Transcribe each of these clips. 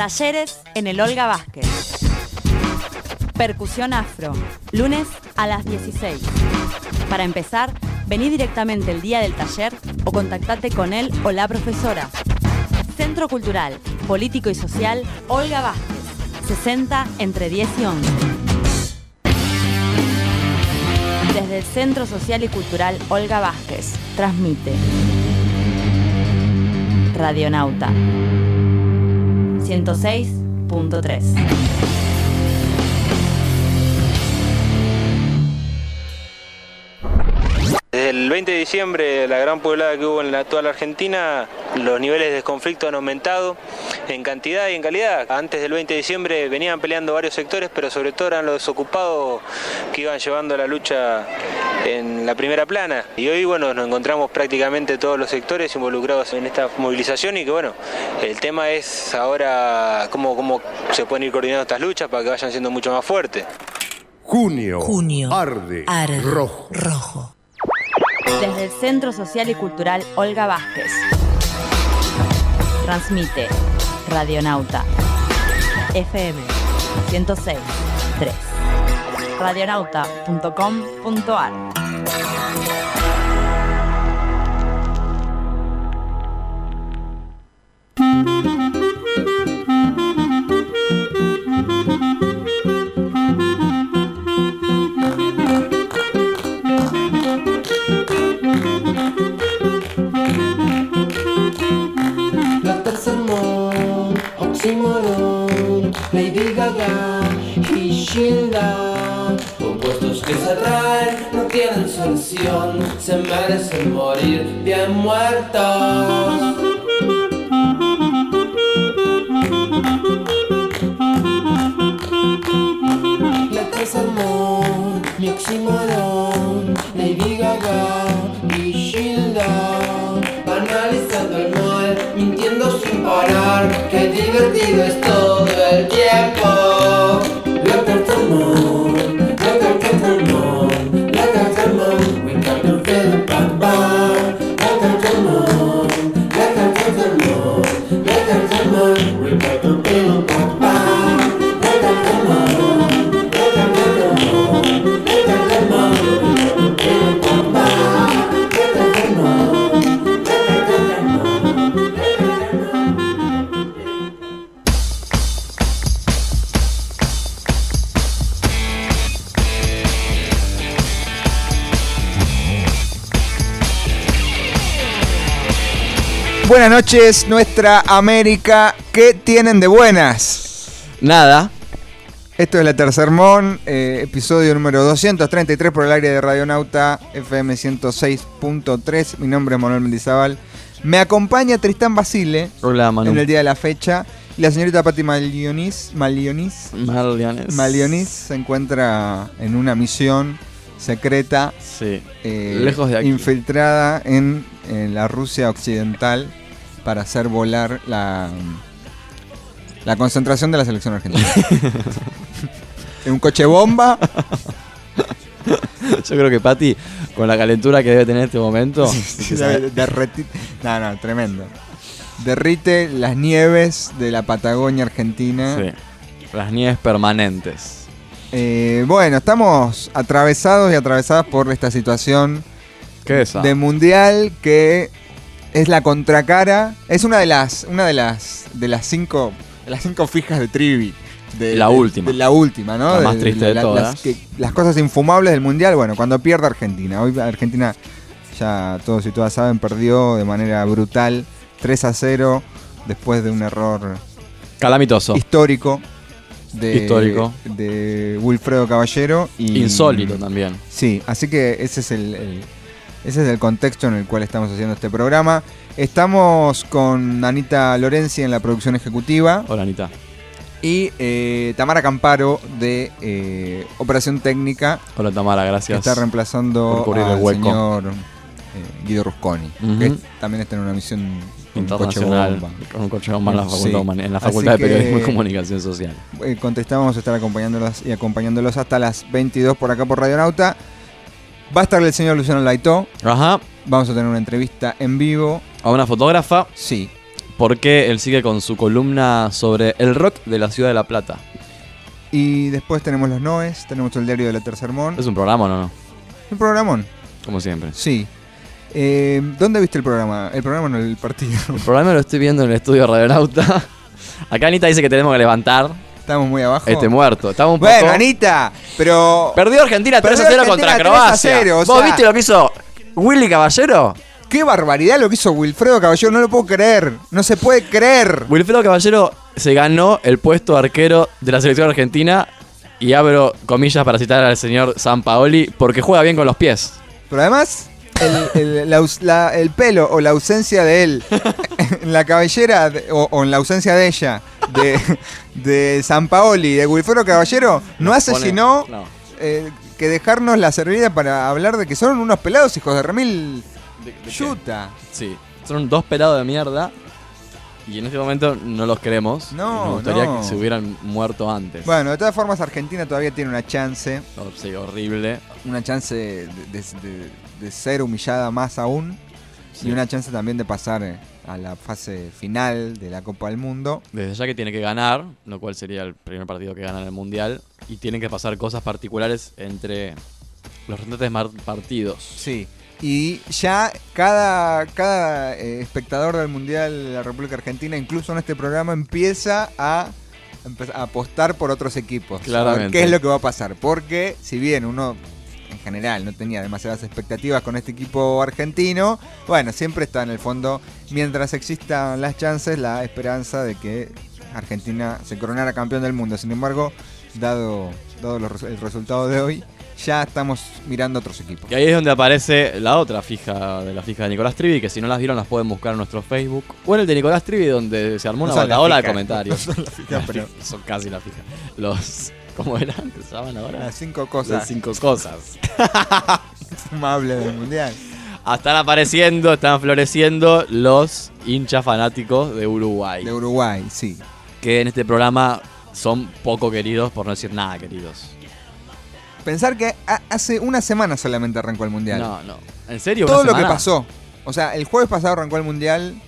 Talleres en el Olga Vázquez. Percusión afro, lunes a las 16. Para empezar, vení directamente el día del taller o contactate con él o la profesora. Centro Cultural, Político y Social Olga Vázquez, 60 entre 10 y 11. Desde el Centro Social y Cultural Olga Vázquez, transmite Radionauta 106.3. Desde el 20 de diciembre, la gran poblada que hubo en la, la Argentina, los niveles de conflicto han aumentado en cantidad y en calidad. Antes del 20 de diciembre venían peleando varios sectores, pero sobre todo eran los desocupados que iban llevando la lucha en la primera plana. Y hoy, bueno, nos encontramos prácticamente todos los sectores involucrados en esta movilización y que, bueno, el tema es ahora cómo, cómo se pueden ir coordinando estas luchas para que vayan siendo mucho más fuertes. Junio. Junio. Arde. Arde. Rojo. Rojo. Desde el Centro Social y Cultural Olga Vázquez. Transmite Radionauta FM 106.3 radionauta.com.ar Oxymoron, Lady Gaga y Sheila. Opuestos que se atraen, no tienen solución, se merecen morir bien muertos. Tercermón, mi Lady Gaga y Sheila. Analizando el mal, mintiendo sin parar. Qué divertido es todo el tiempo. La Tercermón, Buenas noches, nuestra América. ¿Qué tienen de buenas? Nada. Esto es la Tercermón, eh, episodio número 233 por el aire de Radionauta FM 106.3. Mi nombre es Manuel Mendizábal. Me acompaña Tristán Basile Hola, Manu. en el día de la fecha. Y la señorita Patti Malionis, Malionis, Marlianes. Malionis se encuentra en una misión secreta Sí. eh, Lejos de aquí. infiltrada en, en la Rusia occidental para hacer volar la, la concentración de la selección argentina. en un coche bomba. Yo creo que Pati, con la calentura que debe tener en este momento, sabe- derreti- no, no, tremendo. Derrite las nieves de la Patagonia Argentina. sí, las nieves permanentes. Eh, bueno, estamos atravesados y atravesadas por esta situación ¿Qué es de mundial que es la contracara. Es una de las, una de las, de las cinco, de las cinco fijas de Trivi. De, La de- última. de la última, ¿no? La más triste de la- todas. Las, que- las cosas infumables del mundial. Bueno, cuando pierde Argentina. Hoy Argentina, ya todos y todas saben, perdió de manera brutal 3 a 0 después de un error Calamitoso. histórico. De, Histórico. de Wilfredo Caballero y Insólito también. Sí, así que ese es el, el- ese es el contexto en el cual estamos haciendo este programa. Estamos con Anita Lorenzi en la producción ejecutiva Hola, Anita. y eh, Tamara Camparo de eh, Operación Técnica Hola, Tamara, que gracias. está reemplazando por cubrir el al señor eh, Guido Rusconi, que también está en una misión con coche Internacional. bomba. Con un coche bomba en la. Facultad, de Humani- en la Así facultad de que- Periodismo y Comunicación Social. Contestamos estar acompañándolos y acompañándolos hasta las 22 por acá por Radionauta. Va a estar el señor Luciano Laitó. Ajá. Vamos a tener una entrevista en vivo. A una fotógrafa. Sí. porque él sigue con su columna sobre el rock de la ciudad de La Plata. Y después tenemos los Noes, tenemos el diario de la Tercer Mon. ¿Es un programa o no? no? Un programón, Como siempre. sí. Eh, ¿Dónde viste el programa? El programa no, el partido. El programa lo estoy viendo en el estudio Radionauta. Acá Anita dice que tenemos que levantar Estamos muy abajo. este muerto. Estamos un poco... Bueno, Anita, pero... Perdió Argentina 3 a 0 Perdió contra Argentina 3 a Croacia. 0, o ¿Vos viste lo que hizo Willy Caballero? Qué barbaridad lo que hizo Wilfredo Caballero, no lo puedo creer. No se puede creer. Wilfredo Caballero se ganó el puesto de arquero de la selección argentina y abro comillas para citar al señor San Paoli porque juega bien con los pies. Pero además, el, el- la aus- la- el pelo o la ausencia de él en la cabellera o, o en la ausencia de ella de, de San Paoli de Wilfredo Caballero no hace Pone- sino no. eh, que dejarnos la servida para hablar de que son unos pelados hijos de remil ¿De- de qué? yuta. Sí, son dos pelados de mierda y en este momento no los queremos. No, me gustaría no. que se hubieran muerto antes. Bueno, de todas formas Argentina todavía tiene una chance, No, sí, horrible. una chance de, de- de- de ser humillada más aún Sí. y una chance también de pasar eh, a la fase final de la Copa del Mundo. Desde ya que tiene que ganar, lo cual sería el primer partido que gana en el Mundial, y tienen que pasar cosas particulares entre los restantes partidos. Sí. Y ya cada, cada eh, espectador del Mundial de la República Argentina, incluso en este programa, empieza a, a apostar por otros equipos. Claramente. ¿Qué es lo que va a pasar? Porque si bien uno en general no tenía demasiadas expectativas con este equipo argentino, bueno, siempre está en el fondo, mientras existan las chances, la esperanza de que Argentina se coronara campeón del mundo. Sin embargo, dado, dado los el resultado de hoy, ya estamos mirando otros equipos. Y ahí es donde aparece la otra fija de la fija de Nicolás Trivi, que si no las vieron las pueden buscar en nuestro Facebook. O en el de Nicolás Trivi, donde se armó No una bataola de comentarios. no son pero- Son casi la fija. Los. ¿Cómo se llaman ahora? Las cinco Las cosas cinco cosas. fumables del mundial. Están apareciendo, están floreciendo los hinchas fanáticos de Uruguay. De Uruguay, sí. que en este programa son poco queridos, por no decir nada queridos. Pensar que ha- hace una semana solamente arrancó el mundial. No, no. ¿En serio? Todo ¿Una lo que pasó. O sea, el jueves pasado arrancó el mundial.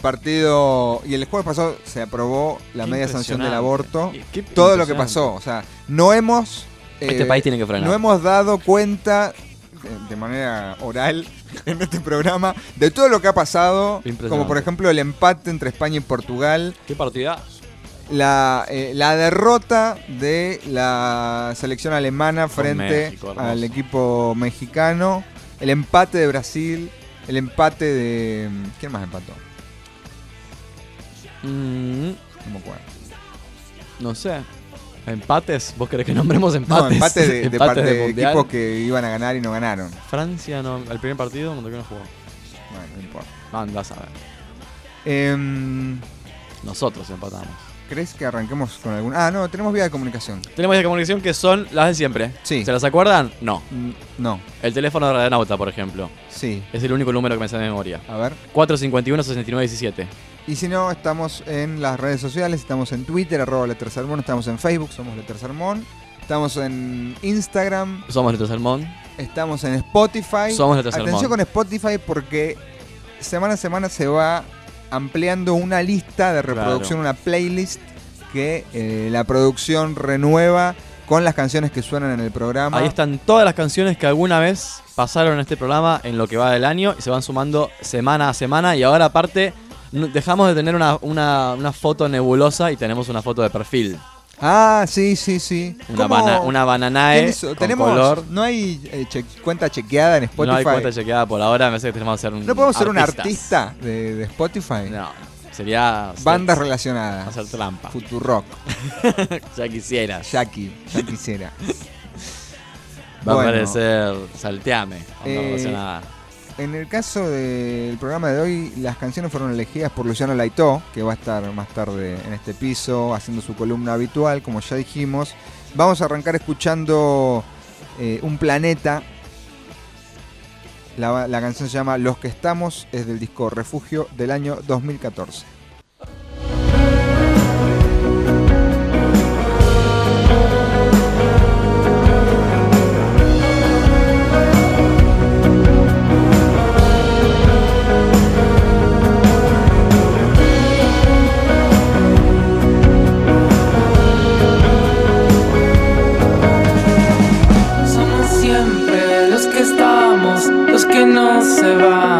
Partido. Y el jueves pasado se aprobó la Qué media sanción del aborto. Qué Todo lo que pasó. O sea, no hemos. Este eh, país tiene que frenar. No hemos dado cuenta de manera oral en este programa de todo lo que ha pasado. Como por ejemplo el empate entre España y Portugal. ¿Qué partida? la, eh, la derrota de la selección alemana frente México, al equipo mexicano, el empate de Brasil, el empate de... ¿Quién más empató? Mm, No me acuerdo. no sé. ¿Empates? ¿Vos querés que nombremos empates? No, empate de, de, Empates par- de equipos que iban a ganar y no ganaron. Francia, no, el primer partido, no jugó. Bueno, no importa. Andás a ver. Em, Nosotros empatamos. ¿Crees que arranquemos con algún...? Ah, no, tenemos vía de comunicación. Tenemos de comunicación que son las de siempre. Sí. ¿Se las acuerdan? No. Mm, No, El teléfono de Radionauta, por ejemplo. sí. Es el único número que me sé de memoria. A ver. 451-6917. Y si no, estamos en las redes sociales, estamos en Twitter, arroba Letersermón, estamos en Facebook, somos Letersermón, estamos en Instagram, Somos Letras Salmón. estamos en Spotify. Somos Letersermón. Atención con Spotify porque semana a semana se va ampliando una lista de reproducción, una playlist que eh, la producción renueva con las canciones que suenan en el programa. Ahí están todas las canciones que alguna vez pasaron en este programa en lo que va del año y se van sumando semana a semana. Y ahora, aparte, dejamos de tener una, una- una foto nebulosa y tenemos una foto de perfil. Ah, sí, sí, sí. Una, ¿Cómo- bana- una bananae con Tenemos, color. no hay eh, che- cuenta chequeada en Spotify. No hay cuenta chequeada por ahora. Me parece que tenemos que ser un ¿No podemos ser un artista de, de Spotify? No, sería. Bandas ser- relacionadas. Hacer trampa. Futurock, ya quisieras. Jackie, ya quisiera. Va Bueno. a aparecer Salteame. Eh, relacionada. En el caso del programa de hoy, las canciones fueron elegidas por Luciano Laitó, que va a estar más tarde en este piso haciendo su columna habitual, como ya dijimos. Vamos a arrancar escuchando eh, Un Planeta. La, la canción se llama Los que estamos, es del disco Refugio del año 2014. survive.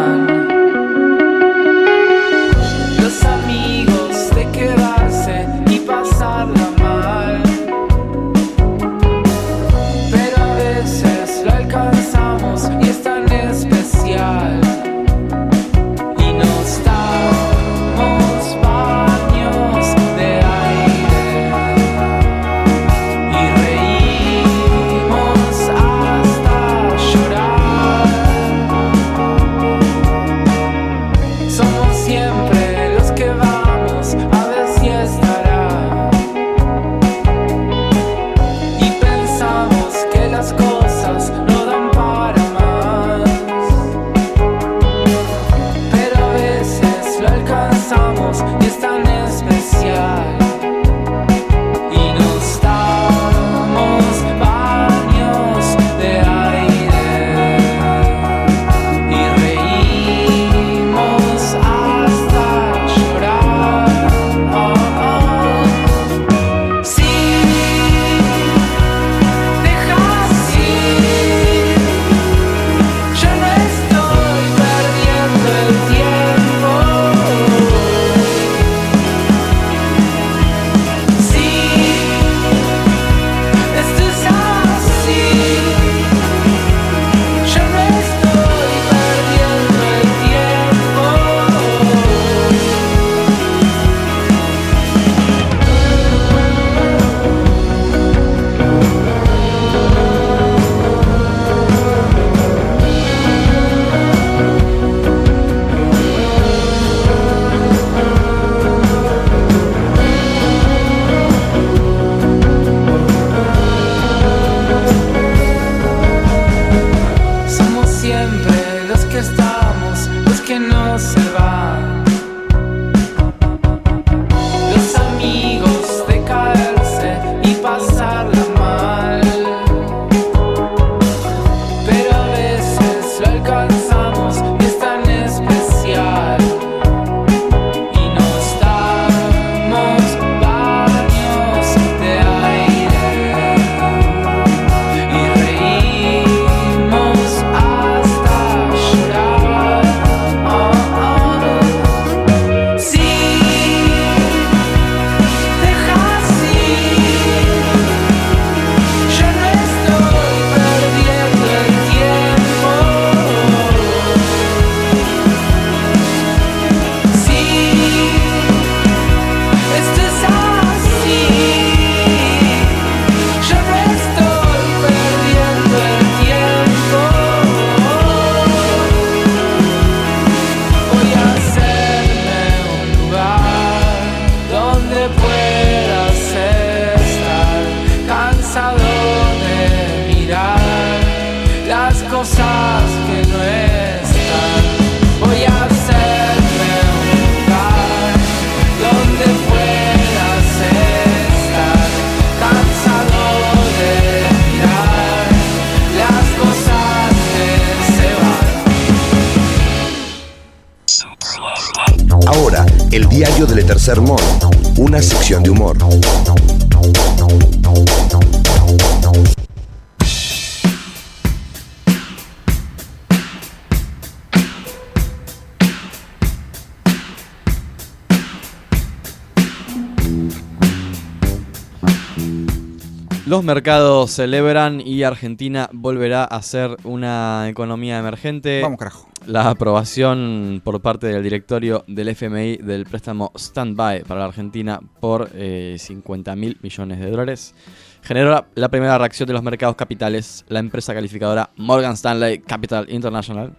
Mercados celebran y Argentina volverá a ser una economía emergente. Vamos, carajo. La aprobación por parte del directorio del FMI del préstamo Standby para la Argentina por eh, 50 mil millones de dólares generó la, la primera reacción de los mercados capitales. La empresa calificadora Morgan Stanley Capital International,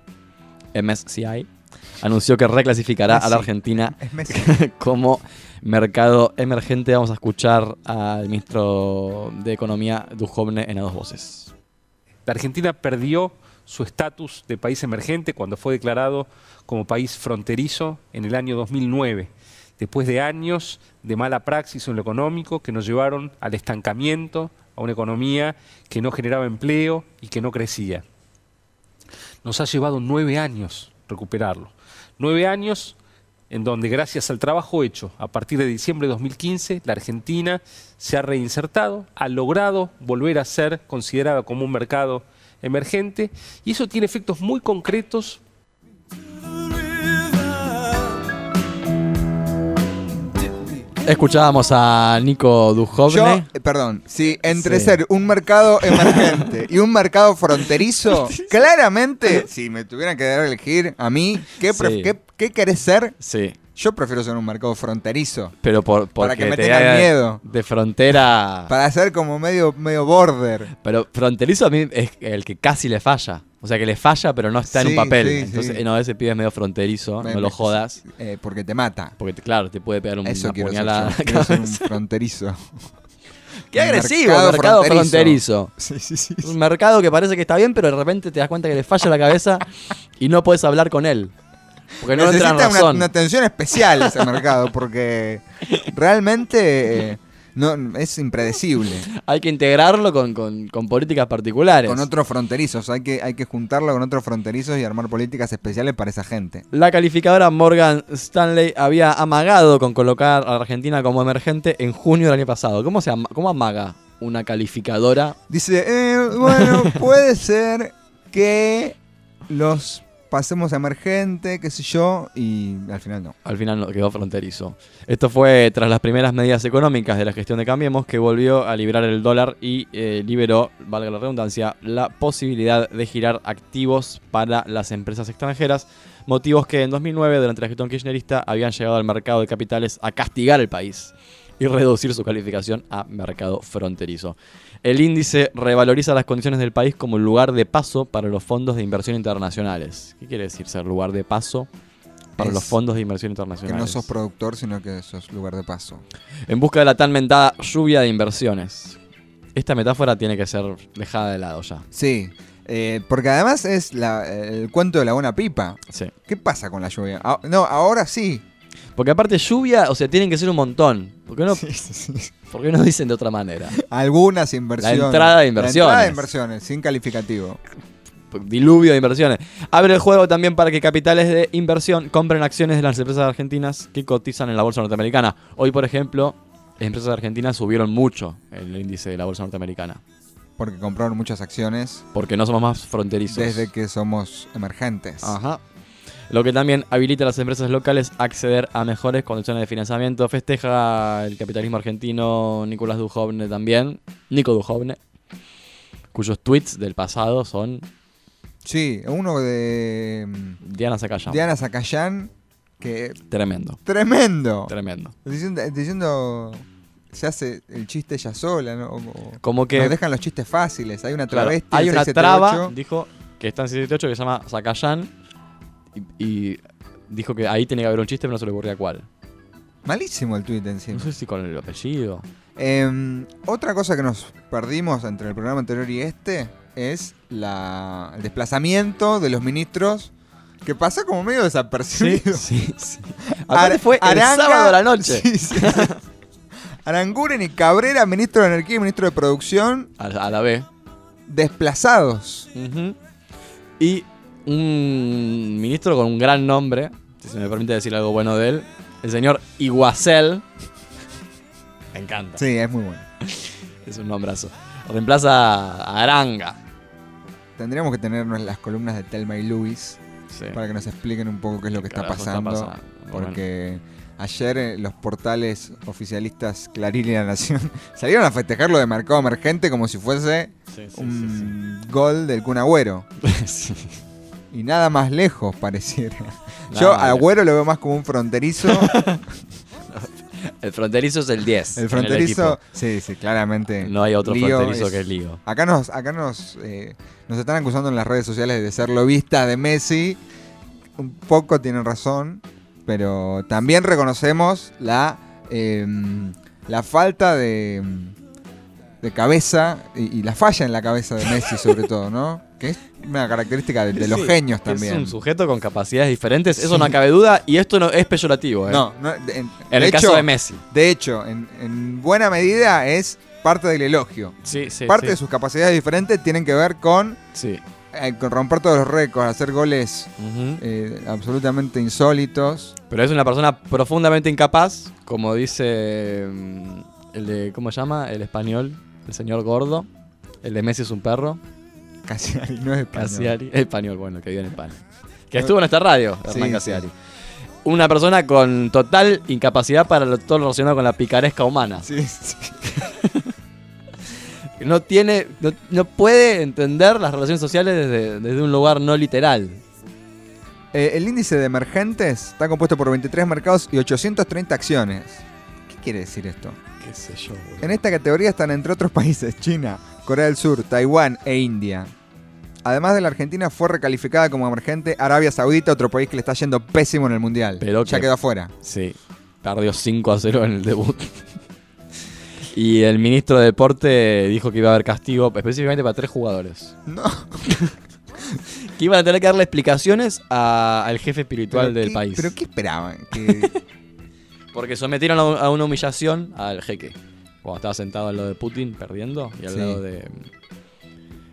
MSCI, anunció que reclasificará a la. Argentina como mercado emergente. Vamos a escuchar al ministro de Economía, Dujovne, en a dos voces. La Argentina perdió su estatus de país emergente cuando fue declarado como país fronterizo en el año 2009, después de años de mala praxis en lo económico que nos llevaron al estancamiento, a una economía que no generaba empleo y que no crecía. Nos ha llevado nueve años recuperarlo. Nueve años en donde gracias al trabajo hecho a partir de diciembre de 2015, la Argentina se ha reinsertado, ha logrado volver a ser considerada como un mercado emergente y eso tiene efectos muy concretos Escuchábamos a Nico Yo, Dujovne. eh, perdón, si entre Sí. ser un mercado emergente y un mercado fronterizo, claramente, si me tuvieran que dar a elegir a mí, ¿qué, Sí. qué- qué querés ser? Sí, Yo prefiero ser un mercado fronterizo. pero por, Para que me te tengan miedo. De frontera. Para ser como medio, medio border. Pero fronterizo a mí es el que casi le falla. O sea, que le falla, pero no está en un papel. sí, Entonces, sí. no, ese pibe es medio fronterizo, Me- no lo jodas. eh, porque te mata. Porque, claro, te puede pegar un, Eso una quiero ser puñalada. yo. Quiero ser un fronterizo. ¡Qué agresivo! mercado Mercado, fronterizo. fronterizo. Sí, sí, sí. Un mercado que parece que está bien, pero de repente te das cuenta que le falla la cabeza y no puedes hablar con él. Porque no Necesita una, razón. una atención especial ese mercado porque realmente eh, no, es impredecible. Hay que integrarlo con, con- con políticas particulares. Con otros fronterizos, hay que, hay que juntarlo con otros fronterizos y armar políticas especiales para esa gente. La calificadora Morgan Stanley había amagado con colocar a la Argentina como emergente en junio del año pasado. ¿Cómo, se cómo amaga una calificadora? Dice, eh, bueno, puede ser que los pasemos a emergente, qué sé yo, y al final no. Al final no quedó fronterizo. Esto fue tras las primeras medidas económicas de la gestión de Cambiemos que volvió a liberar el dólar y eh, liberó, valga la redundancia, la posibilidad de girar activos para las empresas extranjeras. Motivos que en 2009, durante la gestión kirchnerista, habían llegado al mercado de capitales a castigar el país y reducir su calificación a mercado fronterizo. El índice revaloriza las condiciones del país como lugar de paso para los fondos de inversión internacionales. ¿Qué quiere decir ser lugar de paso para los fondos de inversión Que internacionales? no sos productor, sino que sos lugar de paso. En busca de la tan mentada lluvia de inversiones. Esta metáfora tiene que ser dejada de lado ya. Sí, eh, porque además es la- el cuento de la buena pipa. Sí. ¿Qué pasa con la lluvia? Ah, no, ahora sí. Porque aparte lluvia, o sea, tienen que ser un montón. ¿Por qué no, Sí, sí, sí. Por qué no dicen de otra manera? Algunas inversiones. La entrada de La inversiones. entrada de inversiones, sin calificativo. Diluvio de inversiones. Abre el juego también para que capitales de inversión compren acciones de las empresas argentinas que cotizan en la bolsa norteamericana. Hoy, por ejemplo, las empresas argentinas subieron mucho el índice de la bolsa norteamericana. Porque compraron muchas acciones Porque no somos más fronterizos. desde que somos emergentes. Ajá. Lo que también habilita a las empresas locales a acceder a mejores condiciones de financiamiento. Festeja el capitalismo argentino Nicolás Dujovne también. Nico Dujovne. Cuyos tweets del pasado son Sí, uno de mm, Diana Zacayán. Diana Zacayán, que Tremendo. tremendo. Tremendo. Diciendo, diciendo, se hace el chiste ella sola, ¿no? O- Como que Nos dejan los chistes fáciles. Hay una claro, travesti. hay una 678. traba, dijo, que está en 678 que se llama Zacayán. Y, y dijo que ahí tenía que haber un chiste, pero no se le ocurría cuál. Malísimo el tuit encima. No sé si con el apellido. Em, otra cosa que nos perdimos entre el programa anterior y este es la, el desplazamiento de los ministros que pasa como medio desapercibido. sí, sí. Ar- fue el sábado a la noche. Sí, sí. Aranguren y Cabrera, ministro de Energía y ministro de Producción, A, a la B. desplazados. Ujú. Y un ministro con un gran nombre, si se me permite decir algo bueno de él, el señor Iguacel. Me encanta. Sí, es muy bueno. Es un nombrazo. Reemplaza a Aranga. Tendríamos que tenernos las columnas de Telma y Luis Sí. para que nos expliquen un poco qué es lo que está pasando. Porque ayer eh, los portales oficialistas Clarín y La Nación salieron a festejar lo de mercado emergente como si fuese Sí, sí, un gol del Kun Agüero. Y nada más lejos pareciera. Nada Yo a. Agüero lo veo más como un fronterizo. El fronterizo es el 10. en El fronterizo, sí, sí, claramente. No hay otro Lío fronterizo es- que el Lío. Acá nos, acá nos, eh, nos están acusando en las redes sociales de ser lobistas de Messi. Un poco tienen razón, pero también reconocemos la, eh, la falta de, de cabeza y, y la falla en la cabeza de Messi sobre todo, ¿no? Que es una característica de, de los genios también. Es un sujeto con capacidades diferentes, eso Sí. no cabe duda, y esto no es peyorativo. ¿eh? No, no, de- en, el hecho, caso de Messi. De hecho, en, en buena medida es parte del elogio. Sí, sí. parte sí. de sus capacidades diferentes tienen que ver con, eh, con romper todos los récords, hacer goles eh, absolutamente insólitos. Pero es una persona profundamente incapaz, como dice mm, el de, ¿cómo se llama? El español, el señor gordo. El de Messi es un perro. Casiari, no es español. Casiari. Español, bueno, que vive en España. Que estuvo en esta radio, Hernán Sí, Casiari. sí. Una persona con total incapacidad para lo- todo lo relacionado con la picaresca humana. Sí, sí. No tiene, no, no puede entender las relaciones sociales desde, desde un lugar no literal. Eh, el índice de emergentes está compuesto por 23 mercados y 830 acciones. ¿Qué quiere decir esto? Qué sé yo, boludo. En esta categoría están entre otros países China, Corea del Sur, Taiwán e India. Además de la Argentina, fue recalificada como emergente Arabia Saudita, otro país que le está yendo pésimo en el mundial. Pero ya que- quedó afuera. Sí, perdió 5 a 0 en el debut. y el ministro de Deporte dijo que iba a haber castigo específicamente para tres jugadores. No. Que iban a tener que darle explicaciones a- al jefe espiritual ¿Pero del qué- país. ¿Pero qué esperaban? Que- Porque sometieron a una humillación al jeque. Cuando estaba sentado al lado de Putin perdiendo y al Sí. lado de.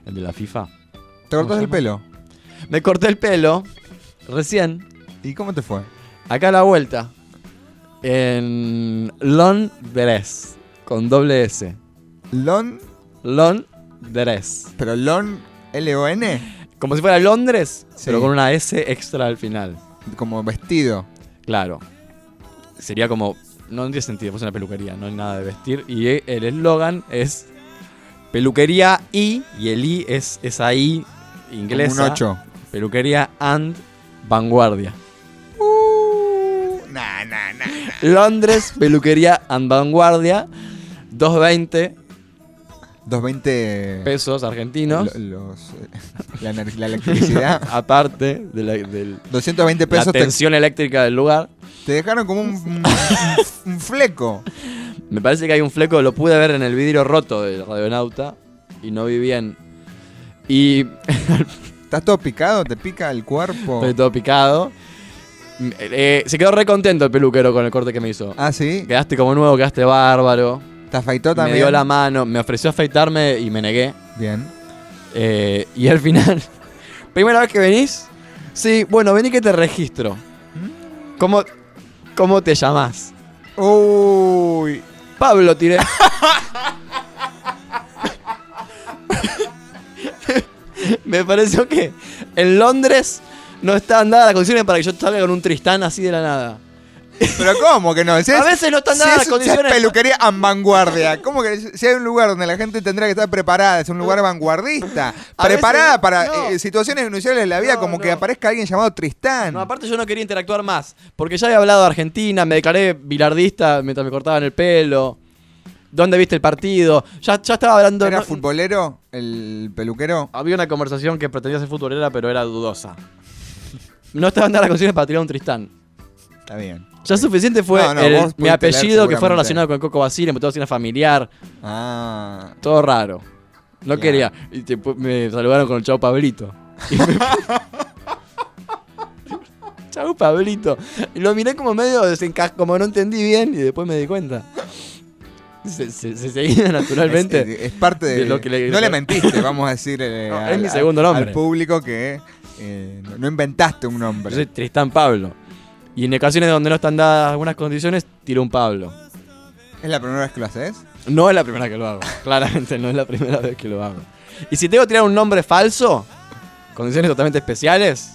El de la FIFA. ¿Te cortás se el pelo? Me corté el pelo recién, ¿Y cómo te fue? acá a la vuelta, en Londres, con doble S. ¿Lon? Londres. ¿Pero Lon? ¿L-O-N? Como si fuera Londres, Sí. pero con una S extra al final. Como vestido. Claro. Sería como. No tiene sentido, pues una peluquería, no hay nada de vestir. Y el eslogan es peluquería y, y el I es esa I inglesa. Un 8. Peluquería and vanguardia. Uh, nah, nah, nah. Londres, peluquería and vanguardia. 220 220 pesos argentinos. lo- los, eh, la, la electricidad. Aparte de la, del- 220 la pesos te, tensión eléctrica del lugar. Te dejaron como un, un- un fleco. Me parece que hay un fleco, lo pude ver en el vidrio roto del radionauta y no vi bien. Y ¿Estás todo picado? ¿Te pica el cuerpo? estoy todo picado. Mm, eh, se quedó re contento el peluquero con el corte que me hizo. Ah, sí. Quedaste como nuevo, quedaste bárbaro. ¿Te afeitó Me también? dio la mano, me ofreció afeitarme y me negué. Bien. Eh, y al final, ¿primera vez que venís? Sí, bueno, vení que te registro. ¿Mm? ¿Cómo, cómo te llamás? Uy. Pablo tiré. Me pareció que en Londres no estaban dadas las condiciones para que yo salga con un Tristán así de la nada. ¿Pero cómo que no? Si A es- veces no están si dadas es, las si es condiciones. peluquería en vanguardia. ¿Cómo que si hay un lugar donde la gente tendrá que estar preparada? Es un lugar vanguardista. A preparada veces- para no. eh, situaciones inusuales de la vida, No, como que aparezca alguien llamado Tristán. No, aparte yo no quería interactuar más, porque ya había hablado de Argentina, me declaré bilardista mientras me cortaban el pelo. ¿Dónde viste el partido? Ya, ya estaba hablando... ¿Era no- futbolero el peluquero? Había una conversación que pretendía ser futbolera, pero era dudosa. No estaban dadas las condiciones para tirar un Tristán. Está bien. Ya suficiente fue No, no, el- vos mi apellido que fue relacionado con Coco Basile, me una familiar, Ah. todo raro. No quería. Y me saludaron con el chau Pablito. Y me- chau Pablito. Y lo miré como medio desenca como no entendí bien y después me di cuenta. Se, se- se seguía naturalmente. Es, es parte de, de lo que le- No le mentiste, vamos a decir eh, No, al, es mi segundo nombre. al público que eh, no- inventaste un Yo nombre. soy Tristán Pablo. Y en ocasiones donde no están dadas algunas condiciones, tiro un Pablo. ¿Es la primera vez que lo haces? No es la primera que lo hago. Claramente no es la primera vez que lo hago. Y si tengo que tirar un nombre falso, condiciones totalmente especiales,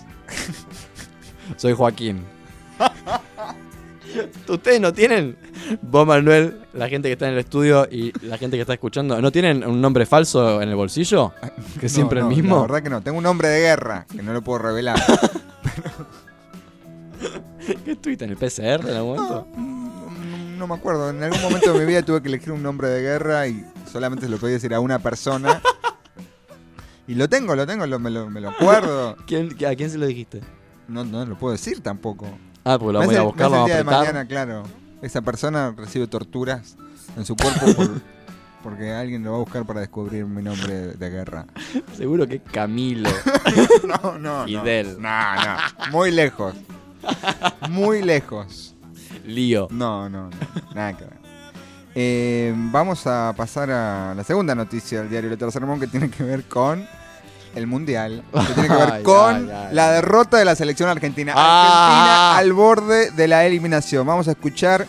soy Joaquín. Ustedes no tienen, vos Manuel, la gente que está en el estudio y la gente que está escuchando, ¿no tienen un nombre falso en el bolsillo? Que es siempre No, el mismo. La verdad que no. Tengo un nombre de guerra que no lo puedo revelar. ¿Qué estuviste en el PCR en algún momento? Mm, no me acuerdo. En algún momento de mi vida tuve que elegir un nombre de guerra y solamente se lo podía decir a una persona. Y lo tengo, lo tengo, lo- me, lo, me lo acuerdo. ¿Quién- ¿A quién se lo dijiste? No, no lo puedo decir tampoco. Ah, porque lo vamos a ir buscar, lo vamos de mañana, claro. Esa persona recibe torturas en su cuerpo por- porque alguien lo va a buscar para descubrir mi nombre de, de guerra. Seguro que es Camilo. No, no, Y no. del. No, no. Muy lejos. Muy lejos. Lío. No, no, no. Nada que ver. Eh, vamos a pasar a la segunda noticia del diario El Tercer Mundo que tiene que ver con el Mundial. Que tiene que ver Ay, con ay, ay. la derrota de la selección argentina. Ah. Argentina al borde de la eliminación. Vamos a escuchar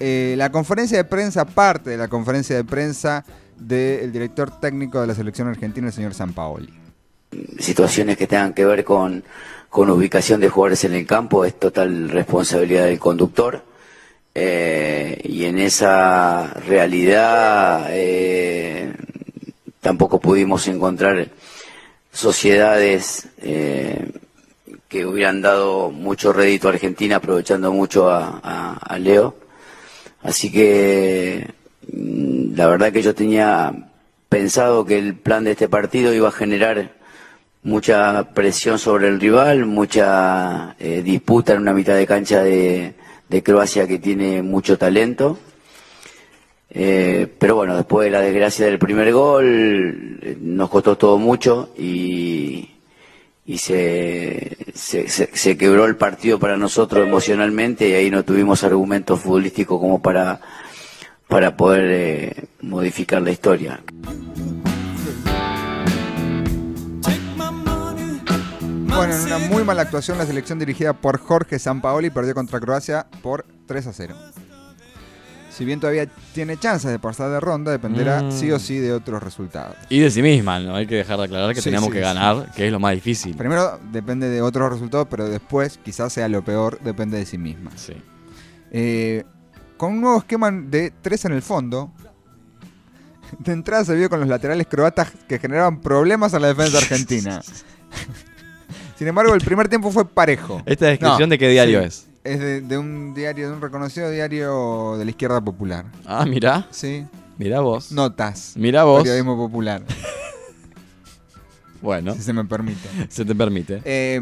eh, la conferencia de prensa, parte de la conferencia de prensa del director técnico de la selección argentina, el señor Sampaoli. situaciones que tengan que ver con, con ubicación de jugadores en el campo es total responsabilidad del conductor. Eh, y en esa realidad eh, tampoco pudimos encontrar sociedades eh, que hubieran dado mucho rédito a Argentina aprovechando mucho a, a- Leo. Así que mm, la verdad que yo tenía pensado que el plan de este partido iba a generar mucha presión sobre el rival, mucha eh, disputa en una mitad de cancha de, de Croacia que tiene mucho talento. Eh, pero bueno, después de la desgracia del primer gol, eh, nos costó todo mucho y, se, se- se quebró el partido para nosotros emocionalmente y ahí no tuvimos argumentos futbolísticos como para, para poder eh, modificar la historia. Bueno, en una muy mala actuación, la selección dirigida por Jorge Sampaoli perdió contra Croacia por 3 a 0. Si bien todavía tiene chances de pasar de ronda, dependerá Mm. sí o sí de otros resultados. Y de sí misma, ¿no? Hay que dejar de aclarar que Sí, teníamos sí, que sí. ganar, que es lo más difícil. Primero depende de otros resultados, pero después quizás sea lo peor, depende de sí misma. Sí. Eh, con un nuevo esquema de 3 en el fondo, de entrada se vio con los laterales croatas que generaban problemas a la defensa argentina. Sin embargo, el primer tiempo fue parejo. ¿Esta descripción No, de qué diario sí. es? Es de, de un diario, de un reconocido diario de la izquierda popular. Ah, mirá. Sí. Mirá vos. Notas. Mirá vos. Periodismo popular, Bueno, si se me permite. se te permite. Eh,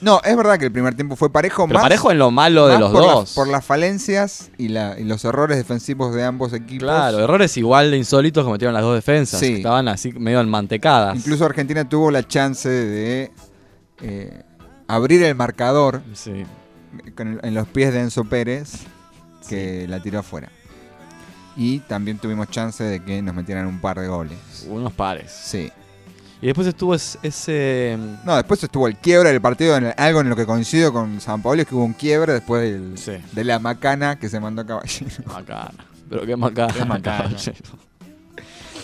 no, es verdad que el primer tiempo fue parejo. Pero más, parejo en lo malo de los por dos. por las falencias y, la- y los errores defensivos de ambos equipos. Claro, errores igual de insólitos cometieron las dos defensas. Sí. que Estaban así medio enmantecadas. Incluso Argentina tuvo la chance de eh, abrir el marcador Sí. con el- en los pies de Enzo Pérez, que la tiró afuera. Y también tuvimos chance de que nos metieran un par de goles. Unos pares. Sí. Y después estuvo es- ese. No, después estuvo el quiebre del partido, en el- algo en lo que coincido con San Pablo, es que hubo un quiebre después del- Sí. de la macana que se mandó Caballero. Macana. Pero qué macana. Qué macana.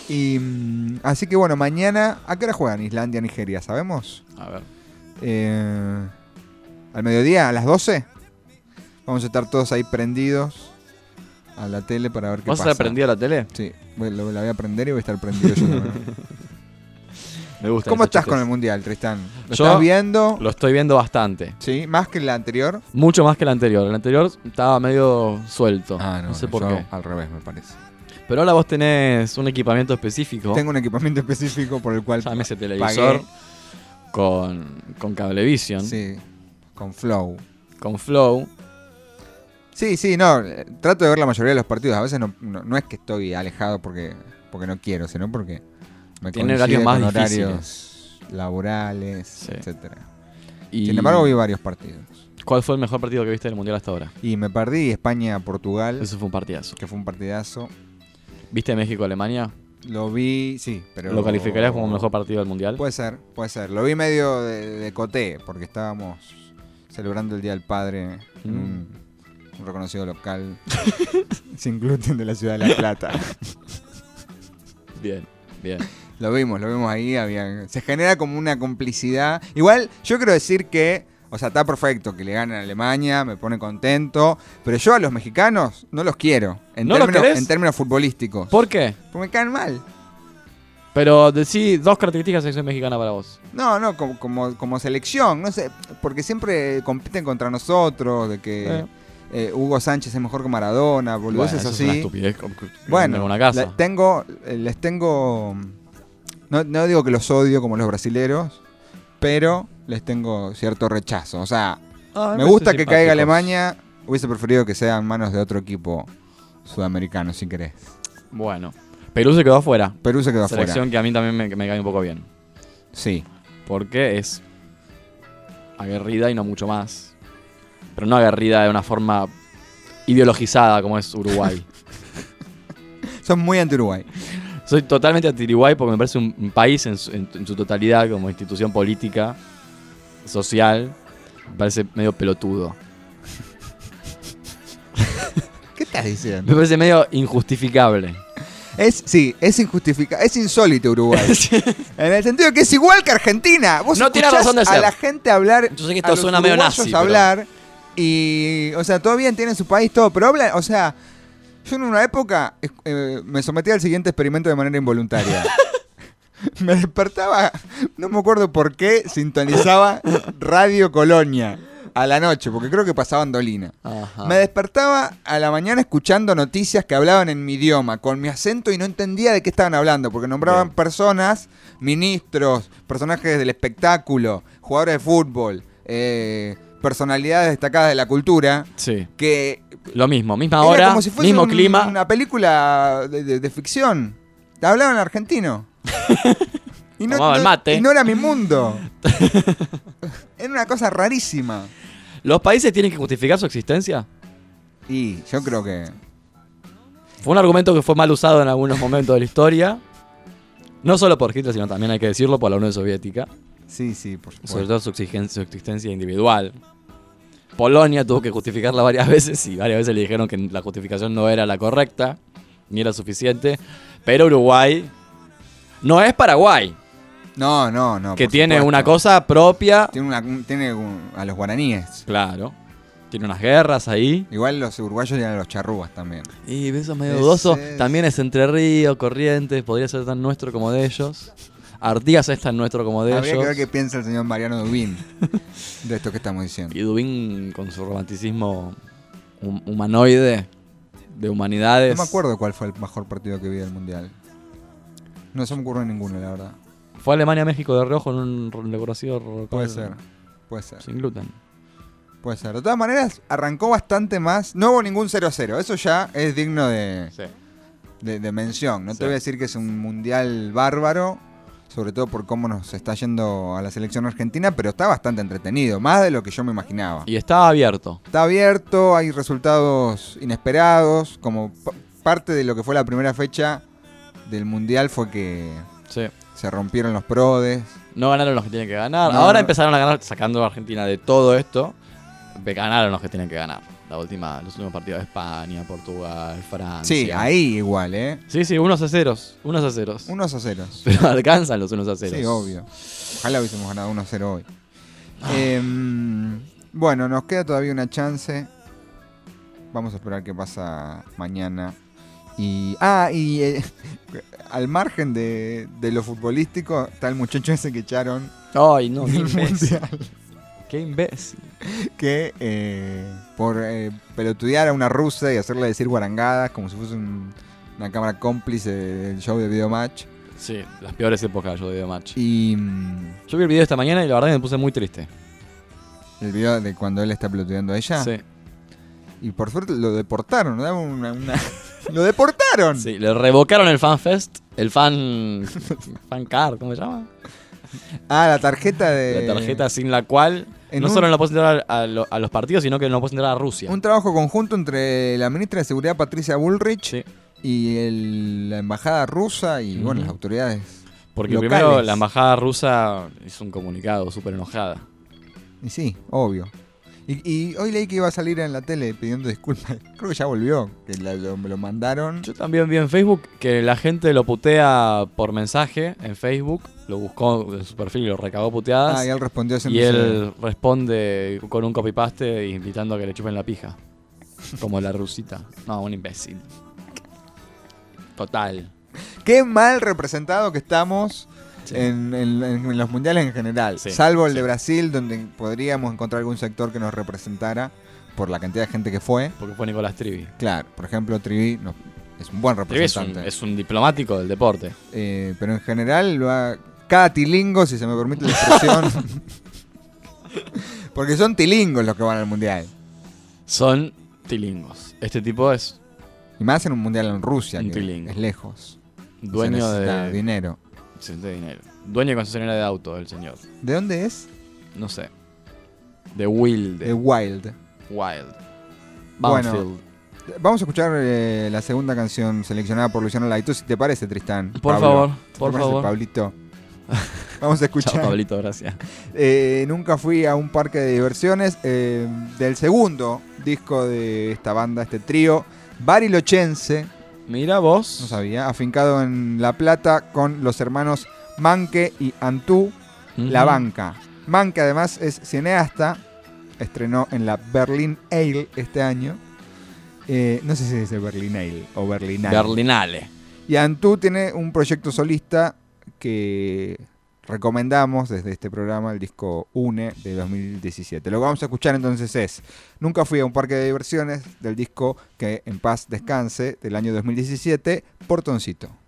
Y mm, así que bueno, mañana, ¿a qué hora juegan Islandia, Nigeria? ¿Sabemos? A ver. Eh, al mediodía, a las 12. Vamos a estar todos ahí prendidos a la tele para ver qué ¿Vas a pasa. estar prendido a la tele? Sí, lo- la voy a prender y voy a estar prendido yo también. Me gusta. ¿Cómo estás con el mundial, Tristán? ¿Lo Yo estás viendo? Lo estoy viendo bastante. Sí, más que la anterior. Mucho más que el anterior. El anterior estaba medio suelto. Ah, no, sé por yo qué. Al revés, me parece. Pero ahora vos tenés un equipamiento específico. Tengo un equipamiento específico por el cual Llámese pagué. Con, con Cablevisión. Sí, con Flow. Con Flow. Sí, sí, no. eh, Trato de ver la mayoría de los partidos. A veces no, no, no es que estoy alejado porque, porque no quiero, sino porque me Tiene horarios más con horarios laborales, Sí. etcétera. Y Sin embargo, vi varios partidos. ¿Cuál fue el mejor partido que viste del Mundial hasta ahora? Y me perdí España-Portugal, Eso fue un partidazo. que fue un partidazo. ¿Viste México-Alemania? Lo vi, sí, pero... ¿Lo calificarías como el mejor partido del Mundial? Puede ser, puede ser. Lo vi medio de, de coté, porque estábamos celebrando el Día del Padre en Mm. un, un reconocido local sin gluten de la ciudad de La Plata. Bien, bien. Lo vimos, lo vimos ahí. Había, se genera como una complicidad. Igual, yo quiero decir que, o sea, está perfecto que le ganen a Alemania, me pone contento. Pero yo a los mexicanos no los quiero. En, ¿No los términos, querés? en términos futbolísticos. ¿Por qué? Porque me caen mal. Pero decí dos características de selección mexicana para vos. No, no, como, como, como selección, no sé, porque siempre compiten contra nosotros, de que Eh. eh, Hugo Sánchez es mejor que Maradona, boludeces Bueno, eso es así. una estupidez. Bueno, en una casa. tengo, eh, les tengo, no, no digo que los odio como los brasileros, pero les tengo cierto rechazo. O sea, Ah, me gusta que caiga. Alemania, hubiese preferido que sea en manos de otro equipo sudamericano, si querés. Bueno, Perú se quedó afuera. Perú se quedó Selección afuera. que a mí también me, me cae un poco bien. Sí. Porque es aguerrida y no mucho más. Pero no aguerrida de una forma ideologizada como es Uruguay. Son muy anti-Uruguay. Soy totalmente anti-Uruguay porque me parece un, un país en su, en- en su totalidad como institución política, social. Me parece medio pelotudo. ¿Qué estás diciendo? Me parece medio injustificable. Es, sí, es injustificable, es insólito Uruguay. En el sentido que es igual que Argentina. Vos No tiene razón de a ser. la gente hablar. Yo sé que a esto los suena medio nazi, pero- hablar y, o sea, todo bien, tienen su país, todo, pero hablan, o sea, yo en una época eh, me sometí al siguiente experimento de manera involuntaria. me despertaba, no me acuerdo por qué, sintonizaba Radio Colonia a la noche, porque creo que pasaban Dolina. Ajá. Me despertaba a la mañana escuchando noticias que hablaban en mi idioma, con mi acento y no entendía de qué estaban hablando, porque nombraban Bien. personas, ministros, personajes del espectáculo, jugadores de fútbol, eh, personalidades destacadas de la cultura, Sí, que lo mismo, misma era hora, como si fuese mismo un- clima. una película de, de- de ficción. Hablaban argentino. Y Tomaban mate. y no era mi mundo. era una cosa rarísima. ¿Los países tienen que justificar su existencia? Y yo creo que Fue un argumento que fue mal usado en algunos momentos de la historia. No solo por Hitler, sino también hay que decirlo por la Unión Soviética. sí, sí, por supuesto. Sobre todo su, su existencia individual. Polonia tuvo que justificarla varias veces y varias veces le dijeron que la justificación no era la correcta, ni era suficiente. Pero Uruguay no es Paraguay, No, no, no. que tiene supuesto. una cosa propia. Tiene, una, un- tiene un- a los guaraníes. Claro. Tiene unas guerras ahí. Igual los uruguayos tienen a los charrúas también. Y eso medio Ese dudoso. es- También es Entre Ríos, Corrientes, podría ser tan nuestro como de ellos. Artigas es tan nuestro como de Habría ellos. que ver qué piensa el señor Mariano Dubín de esto que estamos diciendo. Y Dubín con su romanticismo hum- humanoide de humanidades. No me acuerdo cuál fue el mejor partido que vi del Mundial. No se me ocurre ninguno, la verdad. Fue Alemania-México de reojo en un reconocido Puede ser, puede ser, Sin gluten. puede ser. De todas maneras, arrancó bastante más. No hubo ningún 0-0. Eso ya es digno de, Sí. de- de mención. No Sí. te voy a decir que es un mundial bárbaro, sobre todo por cómo nos está yendo a la selección argentina, pero está bastante entretenido, más de lo que yo me imaginaba. Y estaba abierto. Está abierto, hay resultados inesperados, como pa- parte de lo que fue la primera fecha del mundial fue que Sí. se rompieron los prodes. No ganaron los que tienen que ganar. No, Ahora no. empezaron a ganar, sacando a Argentina de todo esto. Ganaron los que tienen que ganar. La última, los últimos partidos de España, Portugal, Francia. Sí, ahí igual, ¿eh? Sí, sí, unos a ceros. Unos a ceros. Unos a ceros. Pero alcanzan los unos a ceros. Sí, obvio. Ojalá hubiésemos ganado 1-0 hoy. Em, bueno, nos queda todavía una chance. Vamos a esperar qué pasa mañana. Y. Ah, y eh, al margen de, de lo futbolístico, está el muchacho ese que echaron Ay, no, qué del imbécil. mundial. Qué imbécil. Que eh, por eh, pelotudear a una rusa y hacerle decir guarangadas como si fuese un- una cámara cómplice del show de Videomatch. Sí, las peores épocas yo de videomatch. Y. Yo vi el video esta mañana y la verdad me puse muy triste. El video de cuando él está pelotudeando a ella. Sí. Y por suerte lo deportaron, ¿no? Una- una- ¡Lo deportaron! Sí, le revocaron el FanFest, el fan. fan card, ¿cómo se llama? Ah, la tarjeta de. La tarjeta sin la cual en no un- solo no puedes entrar a, a lo- a los partidos, sino que no puedes entrar a Rusia. Un trabajo conjunto entre la ministra de Seguridad Patricia Bullrich Sí, y el- la embajada rusa y, bueno, las autoridades. porque Locales. primero la embajada rusa hizo un comunicado súper enojada. Y sí, obvio. Y, y hoy leí que iba a salir en la tele pidiendo disculpas. Creo que ya volvió, que la- lo, me lo mandaron. Yo también vi en Facebook que la gente lo putea por mensaje en Facebook. Lo buscó en su perfil y lo recagó puteadas. Ah, y él respondió y él responde con un copy-paste invitando a que le chupen la pija. Como la rusita. No, un imbécil. Total. Qué mal representado que estamos Sí. en, en- en los mundiales en general. Sí, Salvo el sí. de Brasil, donde podríamos encontrar algún sector que nos representara por la cantidad de gente que fue. Porque fue Nicolás Trivi. Claro, por ejemplo, Trivi no- es un buen Trivi es un, representante. es un diplomático del deporte. Eh, pero en general, lo ha- cada tilingo, si se me permite la expresión. porque son tilingos los que van al mundial. Son tilingos. Este tipo es Y más en un mundial en Rusia, que tilingo. es lejos. dueño Se de, dinero. Dinero. Dueño de concesionaria de auto, el señor. ¿De dónde es? No sé. De Wilde. De Wild. Wild. Bueno. Vamos a escuchar eh, la segunda canción seleccionada por Luciano Laito, si te parece, Tristán. Por Pablo. favor, ¿Te por parece, favor. Pablito. Vamos a escuchar. Chao, Pablito, gracias. Eh, nunca fui a un parque de diversiones eh, del segundo disco de esta banda, este trío, barilochense, Mira vos. no sabía, afincado en La Plata con los hermanos Manque y Antú. La Banca. Manque además es cineasta, estrenó en la Berlin Ale este año. Eh, no sé si dice Berlin Ale o Berlinale. Berlinale. Y Antú tiene un proyecto solista que recomendamos desde este programa, el disco UNE de 2017. Lo que vamos a escuchar entonces es Nunca fui a un parque de diversiones del disco que en paz descanse del año 2017, Portoncito.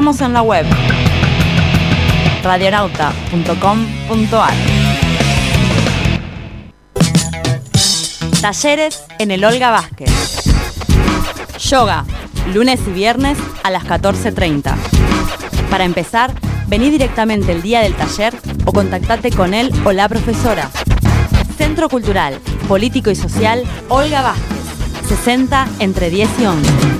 Estamos en la web radionauta.com.ar. Talleres en el Olga Vázquez. Yoga, lunes y viernes a las 14.30. Para empezar, vení directamente el día del taller o contactate con él o la profesora. Centro Cultural, Político y Social Olga Vázquez. 60 entre 10 y 11.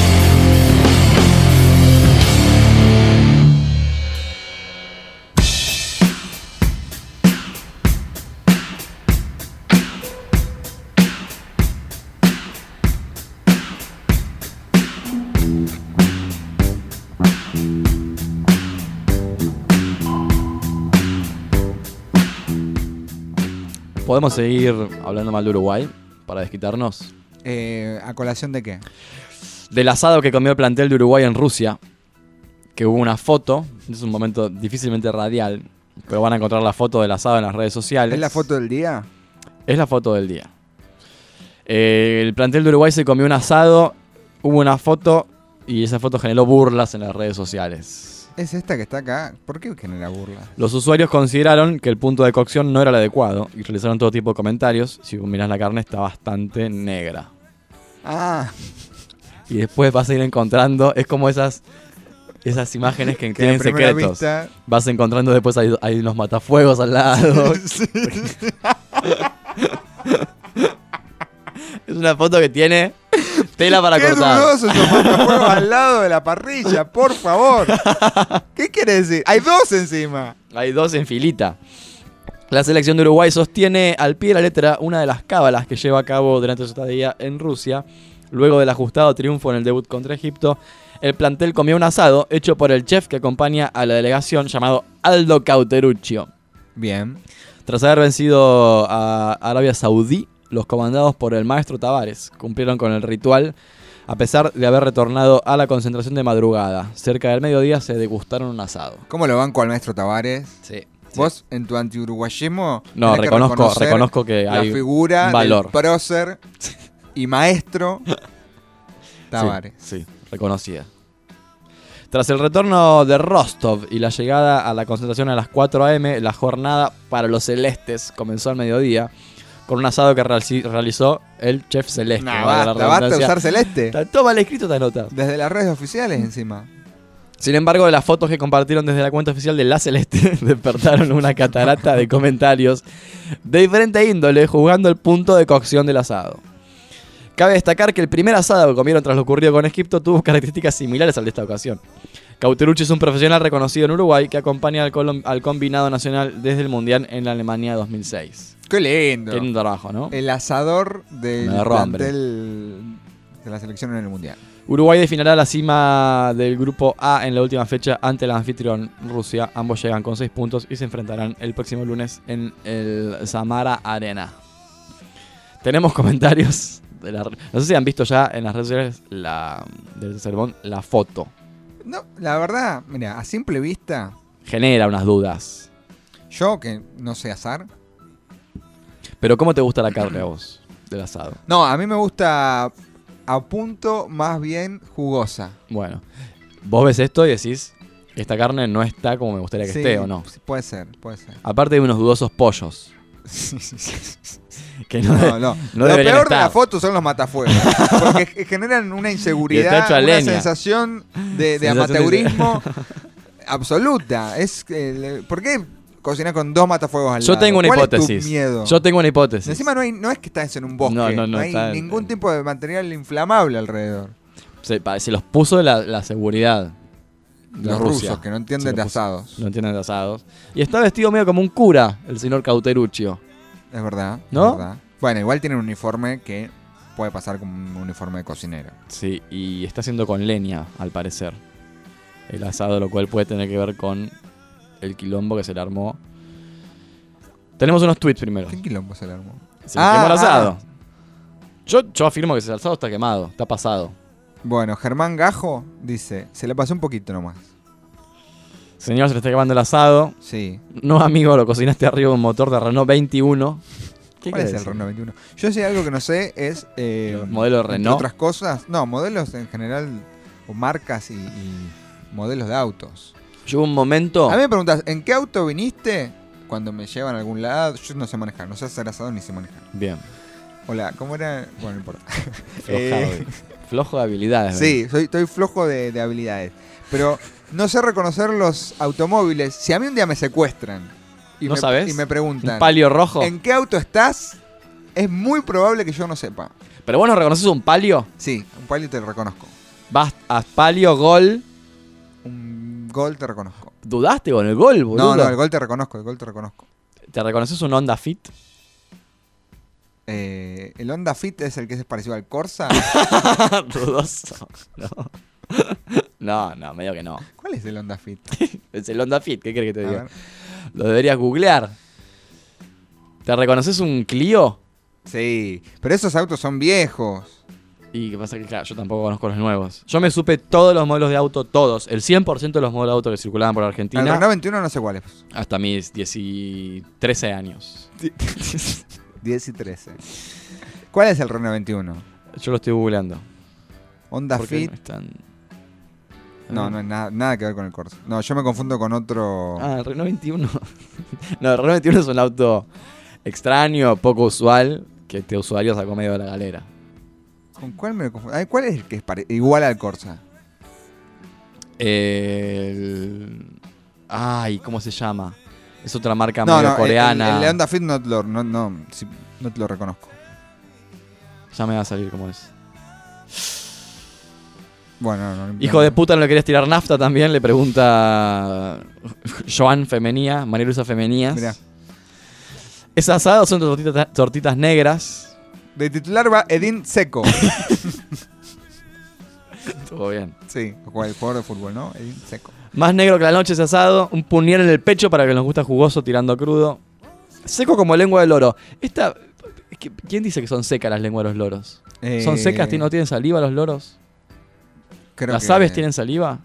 ¿Podemos seguir hablando mal de Uruguay para desquitarnos? Eh, ¿A colación de qué? Del asado que comió el plantel de Uruguay en Rusia, que hubo una foto, es un momento difícilmente radial, pero van a encontrar la foto del asado en las redes sociales. ¿Es la foto del día? Es la foto del día. Eh, el plantel de Uruguay se comió un asado, hubo una foto y esa foto generó burlas en las redes sociales. ¿Es esta que está acá? ¿Por qué genera burla? Los usuarios consideraron que el punto de cocción no era el adecuado y realizaron todo tipo de comentarios. Si mirás la carne está bastante negra. Ah, Y después vas a ir encontrando, es como esas esas imágenes que que tienen secretos. vista. Vas encontrando después hay, hay unos matafuegos al lado. Sí. es una foto que tiene tela para Qué cortar. dudoso esos matafuegos al lado de la parrilla, por favor. ¿Qué quiere decir? Hay dos encima. Hay dos en filita. La selección de Uruguay sostiene al pie de la letra una de las cábalas que lleva a cabo durante su estadía en Rusia. Luego del ajustado triunfo en el debut contra Egipto, el plantel comió un asado hecho por el chef que acompaña a la delegación llamado Aldo Cauteruccio. Bien. Tras haber vencido a Arabia Saudí, los comandados por el maestro Tavares cumplieron con el ritual a pesar de haber retornado a la concentración de madrugada. Cerca del mediodía se degustaron un asado. ¿Cómo lo banco al maestro Tavares? Sí. Vos, en tu anti-uruguayismo, No, tenés que reconozco, reconozco que la hay figura un valor. del prócer y maestro Tavares. Sí, sí, reconocida. Tras el retorno de Rostov y la llegada a la concentración a las 4 a.m., la jornada para los celestes comenzó al mediodía con un asado que realizó el chef celeste. La basta, usar celeste. Está todo mal escrito esta nota. Desde las redes oficiales encima. Sin embargo, las fotos que compartieron desde la cuenta oficial de La Celeste despertaron una catarata de comentarios de diferente índole jugando el punto de cocción del asado. Cabe destacar que el primer asado que comieron tras lo ocurrido con Egipto tuvo características similares al de esta ocasión. Cauterucci es un profesional reconocido en Uruguay que acompaña al, combinado nacional desde el Mundial en la Alemania 2006. Qué lindo. Qué lindo trabajo, ¿no? El asador del plantel de la selección en el mundial. Uruguay definirá la cima del grupo A en la última fecha ante el anfitrión Rusia. Ambos llegan con 6 puntos y se enfrentarán el próximo lunes en el Samara Arena. Tenemos comentarios. De la, no sé si han visto ya en las redes sociales la, del sermón la foto. No, la verdad, mira, a simple vista, Genera unas dudas. yo que no sé asar. Pero ¿cómo te gusta la carne a vos del asado? No, a mí me gusta a punto más bien jugosa. Bueno, vos ves esto y decís, esta carne no está como me gustaría que Sí, esté o no. Puede ser, puede ser. Aparte de unos dudosos pollos. Que no, No, no. no Lo peor de la foto son los matafuegos. Porque ge- generan una inseguridad, una leña. sensación de, de Sensación de- amateurismo absoluta. Es, eh, ¿Por qué cocinar con dos matafuegos al Yo lado? tengo una ¿Cuál hipótesis. Es tu miedo? Yo tengo una hipótesis. Encima no, hay, no es que estás en un bosque. No, no, no, hay en- ningún tipo de material inflamable alrededor. se, los puso la, la seguridad. Los Rusia. rusos, que no entienden de asados. No entienden de asados. Y está vestido medio como un cura, el señor Cauteruccio. Es verdad. es ¿No? verdad. Bueno, igual tiene un uniforme que puede pasar como un uniforme de cocinero. Sí, y está haciendo con leña, al parecer. El asado, lo cual puede tener que ver con el quilombo que se le armó. Tenemos unos tweets primero. ¿Qué quilombo se le armó? Se le Ah, quemó el asado. ah. Yo, yo afirmo que ese asado está quemado, está pasado. Bueno, Germán Gajo dice, se le pasó un poquito nomás. Señor, se le está quemando el asado. Sí. No, amigo, lo cocinaste arriba de un motor de Renault 21. ¿Qué ¿Cuál es el? Renault 21? Yo sé algo que no sé, es... Eh, modelos entre Renault. otras cosas. No, modelos en general, o marcas y, y modelos de autos. Yo hubo un momento. A mí me preguntas, ¿en qué auto viniste? Cuando me llevan a algún lado, yo no sé manejar, no sé hacer asado ni sé manejar. Bien. Hola, ¿cómo era? Bueno, no importa. Eh, Flojo de habilidades. Sí, soy, estoy flojo de, de habilidades. Pero no sé reconocer los automóviles. Si a mí un día me secuestran y, ¿No me, sabes? y me preguntan Un palio rojo. ¿en qué auto estás? Es muy probable que yo no sepa. Pero vos no reconoces un palio. Sí, un palio te reconozco. Vas a palio, gol. Un gol te reconozco. ¿Dudaste con el gol, boludo? No, no, el gol te reconozco, el gol te reconozco. ¿Te reconoces un Honda Fit? Eh, el Honda Fit es el que es parecido al Corsa. Dudoso. No. no, no, medio que no. ¿Cuál es el Honda Fit? Es el Honda Fit, ¿qué crees que te diga? Lo deberías googlear. ¿Te reconoces un Clio? Sí, pero esos autos son viejos. Y qué pasa que, claro, yo tampoco conozco los nuevos. Yo me supe todos los modelos de auto, todos. El 100% de los modelos de auto que circulaban por El Argentina. Renault 21 no sé cuál es. Hasta mis 10 y 13 años. 10 y 13. ¿Cuál es el Renault 21? Yo lo estoy googleando. Honda Porque Fit. no están... No, no es nada, nada que ver con el Corsa. No, yo me confundo con otro. Ah, el Renault 21. no, el Renault 21 es un auto extraño, poco usual, que te usuario sacó medio de la galera. ¿Con cuál me confundo? Ay, ¿Cuál es el que es pare- igual al Corsa? El... Ay, ¿cómo se llama? Es otra marca No, medio no, el- coreana. El, el Honda Fit no, lo- no, no, sí, no te lo reconozco. Ya me va a salir cómo es. Bueno, no, no, Hijo no. de puta, ¿no le querías tirar nafta también? Le pregunta Joan Femenía, María Luisa Femenías. Mirá. Es asado, son tortitas, tortitas negras. De titular va Edín Seco. Estuvo bien. sí, el jugador de fútbol, ¿no? Edín Seco. Más negro que la noche ese asado. Un puñal en el pecho para que nos gusta jugoso tirando crudo. Seco como lengua de loro. Esta. es ¿Quién dice que son secas las lenguas de los loros? ¿Son Eh, secas? ¿No tienen saliva los loros? creo ¿Las que- aves tienen saliva?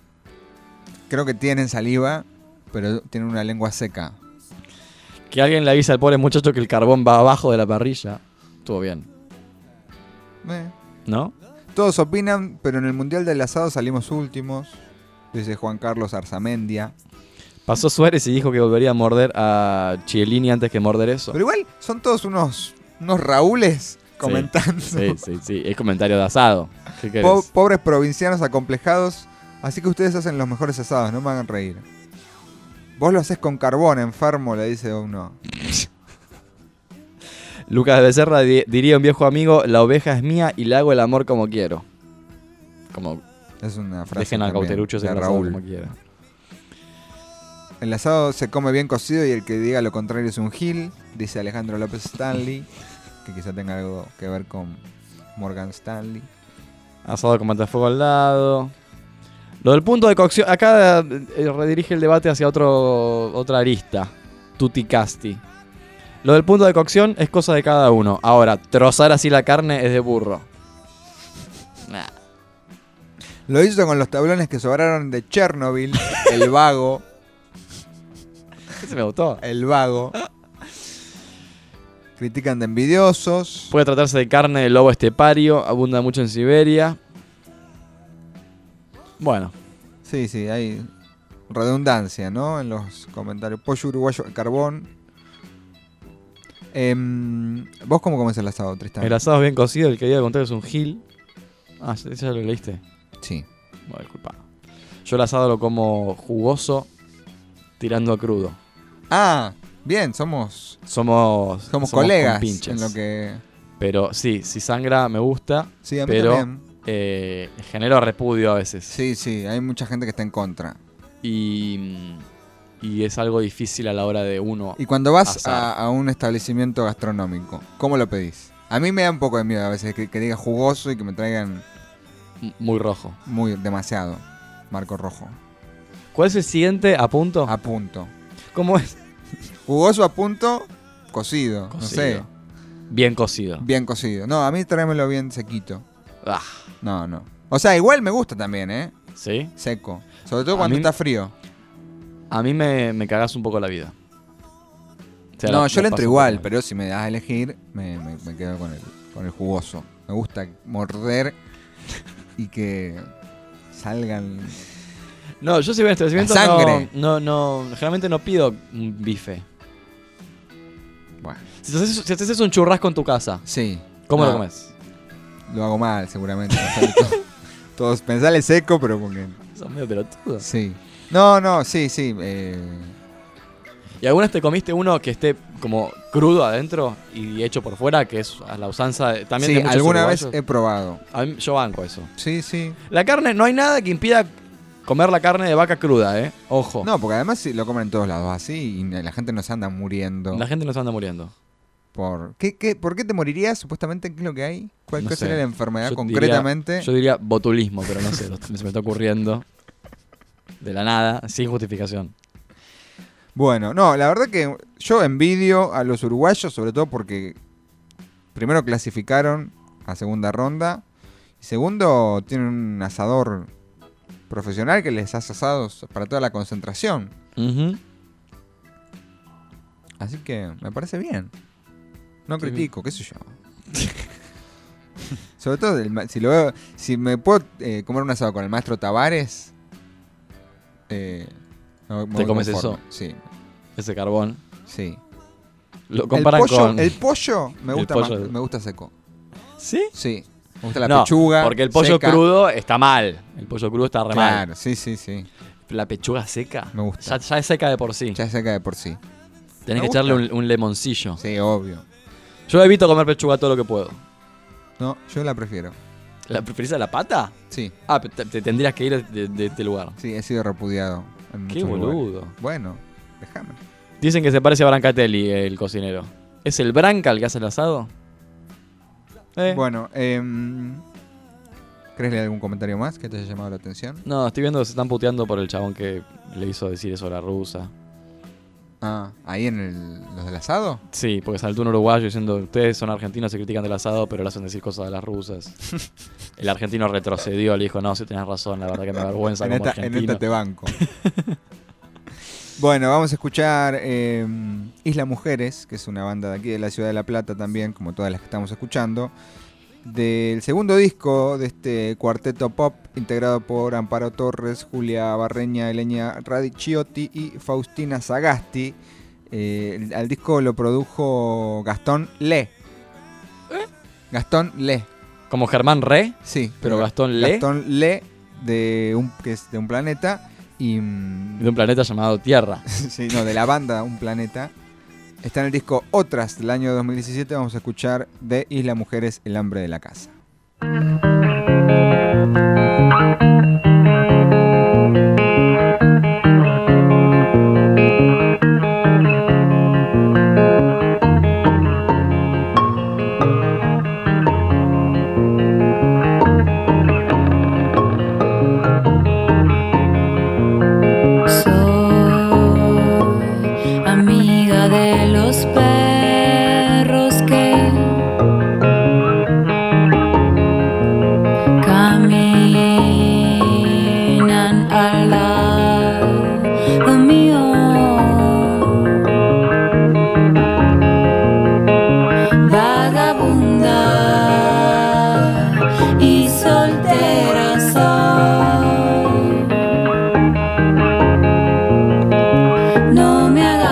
Creo que tienen saliva, pero tienen una lengua seca. Que alguien le avisa al pobre muchacho que el carbón va abajo de la parrilla. Estuvo bien. Eh, ¿No? Todos opinan, pero en el Mundial del Asado salimos últimos. Dice Juan Carlos Arzamendia. Pasó Suárez y dijo que volvería a morder a Chiellini antes que morder eso. Pero igual son todos unos, unos Raúles comentando. Sí, sí, sí. Es comentario de asado. ¿Qué querés? Po- pobres provincianos acomplejados. Así que ustedes hacen los mejores asados, no me hagan reír. Vos lo haces con carbón, enfermo, le dice uno. Lucas Becerra di- diría un viejo amigo, la oveja es mía y le hago el amor como quiero. Como Es una frase dejen a Cauterucho de Raúl como quiera. El asado se come bien cocido y el que diga lo contrario es un gil, dice Alejandro López Stanley, que quizá tenga algo que ver con Morgan Stanley. Asado con matafuego al lado. Lo del punto de cocción. Acá eh, redirige el debate hacia otro, otra arista. Tutti casti. Lo del punto de cocción es cosa de cada uno. Ahora, trozar así la carne es de burro. Nah. Lo hizo con los tablones que sobraron de Chernobyl, el vago, Ese me gustó. el vago. Critican de envidiosos. Puede tratarse de carne de lobo estepario. Abunda mucho en Siberia. Bueno, Sí, sí, hay redundancia, ¿no? En los comentarios. Pollo uruguayo, carbón. Em, ¿Vos cómo comes el asado, Tristan? el asado es bien cocido. El que diga contar es un gil. Ah, ¿ya ya lo leíste? Sí. Bueno, disculpa. Yo el asado lo como jugoso, tirando a crudo. Ah, bien, somos, Somos, somos, colegas en lo que... Pero sí, si sangra me gusta, Sí, a mí pero también. eh, genero repudio a veces. Sí, sí, hay mucha gente que está en contra. y, y es algo difícil a la hora de uno. Y cuando vas a, a un establecimiento gastronómico, ¿cómo lo pedís? A mí me da un poco de miedo a veces que, que diga jugoso y que me traigan Muy rojo. muy demasiado. Marco rojo. ¿Cuál es el siguiente a punto? A punto. ¿Cómo es? Jugoso a punto, cocido. No sé. Bien cocido. Bien cocido. No, a mí tráemelo bien sequito. Ah, No, no. O sea, igual me gusta también, ¿eh? ¿Sí? Seco. Sobre todo cuando mí- está frío. A mí me, me cagás un poco la vida. O sea, no, la- yo le entro igual, pero si me das a elegir, me, me- me quedo con el, con el jugoso. Me gusta morder y que salgan. No, yo si voy a La sangre. No, no, no, generalmente no pido un bife. Bueno, Si te, haces, si te haces un churrasco en tu casa, sí. ¿cómo No, lo comes? Lo hago mal, seguramente. no sale todo- Todos pensale seco, pero porque. Sos medio pelotudo. Sí. No, no, sí, sí. eh, ¿Y alguna vez te comiste uno que esté como crudo adentro y hecho por fuera, que es a la usanza de- también sí, de muchos alguna vez he probado. A mí- yo banco eso. Sí, sí. La carne, no hay nada que impida comer la carne de vaca cruda, ¿eh? Ojo. No, porque además sí, lo comen en todos lados así y la gente no se anda muriendo. La gente no se anda muriendo. Por, ¿qué, qué, ¿Por qué te morirías? Supuestamente, ¿qué es lo que hay? ¿Cuál, No cuál sé. sería la enfermedad Yo concretamente? yo diría botulismo, pero no sé, lo- se me está ocurriendo. De la nada, sin justificación. Bueno, no, la verdad que yo envidio a los uruguayos, sobre todo porque primero clasificaron a segunda ronda y segundo tienen un asador profesional que les hace asados para toda la concentración. Así que me parece bien. No critico, qué sé yo. Sobre todo el si lo veo, si me puedo eh, comer un asado con el maestro Tavares, eh, ¿Te comes conforme. eso? Sí, Ese carbón. sí. Lo El pollo, con. el pollo me el gusta pollo. más- me gusta seco. ¿Sí? Sí. Me gusta la no, pechuga. Porque el pollo seca. crudo está mal. El pollo crudo está re Claro, mal. sí, sí, sí. La pechuga seca. Me gusta. Ya, ya es seca de por sí. Ya es seca de por sí. Tenés me que echarle un, un lemoncillo. Sí, obvio. Yo evito comer pechuga todo lo que puedo. No, yo la prefiero. ¿La preferís a la pata? Sí, Ah, te, te tendrías que ir de, de este lugar. sí, he sido repudiado. En Qué lugares. boludo. Bueno, déjame. Dicen que se parece a Brancatelli, el cocinero. ¿Es el Branca el que hace el asado? Eh. Bueno, ¿querés leer algún comentario más que te haya llamado la atención? No, estoy viendo que se están puteando por el chabón que le hizo decir eso a la rusa. Ah, ahí en el, los del asado. Sí, porque saltó un uruguayo diciendo, ustedes son argentinos, se critican del asado, pero le hacen decir cosas a las rusas. el argentino retrocedió, le dijo, no, sí tenés razón, la verdad que me avergüenza En como esta, en argentino. esta te banco. bueno, vamos a escuchar em, Isla Mujeres, que es una banda de aquí de la ciudad de La Plata también, como todas las que estamos escuchando. Del segundo disco de este cuarteto pop, integrado por Amparo Torres, Julia Barreña, Eleña Radicchiotti y Faustina Sagasti. Eh, al disco lo produjo Gastón Le. Gastón Le. Como Germán Re, Sí, pero Gastón Le, Gastón Le de un, que es de un planeta y mm, de un planeta llamado Tierra. sí, no, de la banda Un Planeta. Está en el disco Otras del año 2017. Vamos a escuchar de Isla Mujeres El hambre de la casa. Me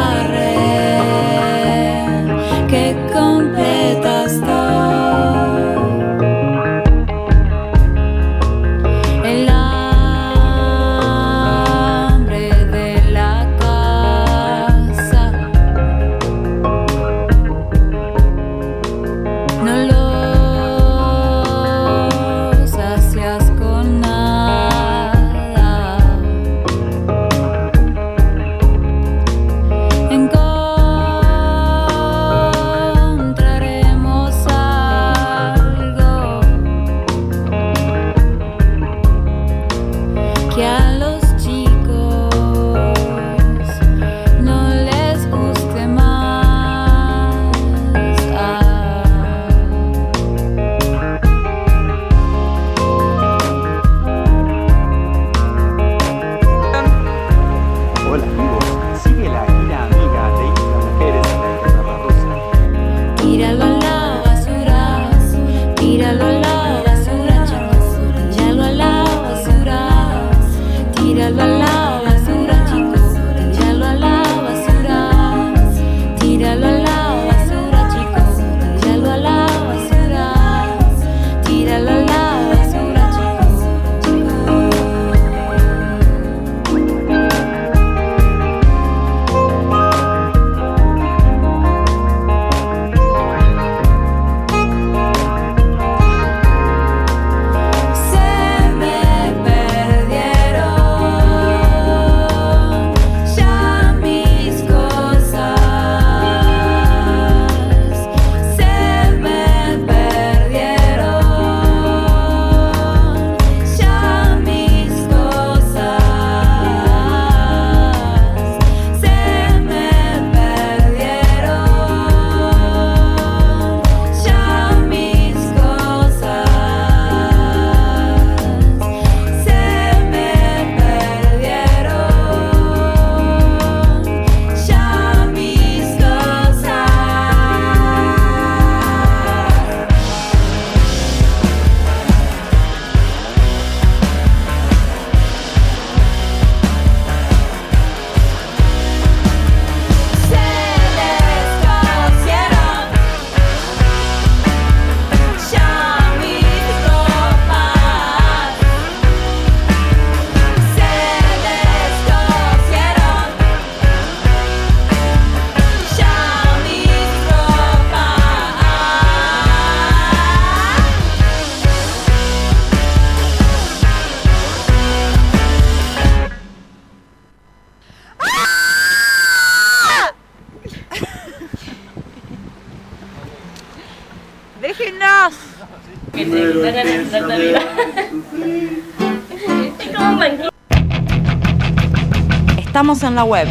En la web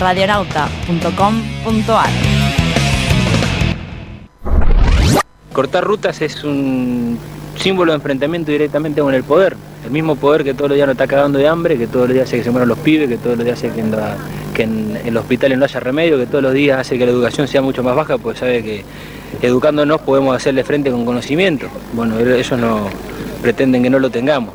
radionauta.com.ar. Cortar rutas es un símbolo de enfrentamiento directamente con el poder. El mismo poder que todos los días nos está cagando de hambre, que todos los días hace que se mueran los pibes, que todos los días hace que en, la- que en los hospitales no haya remedio, que todos los días hace que la educación sea mucho más baja, pues sabe que educándonos podemos hacerle frente con conocimiento. Bueno, ellos no pretenden que no lo tengamos.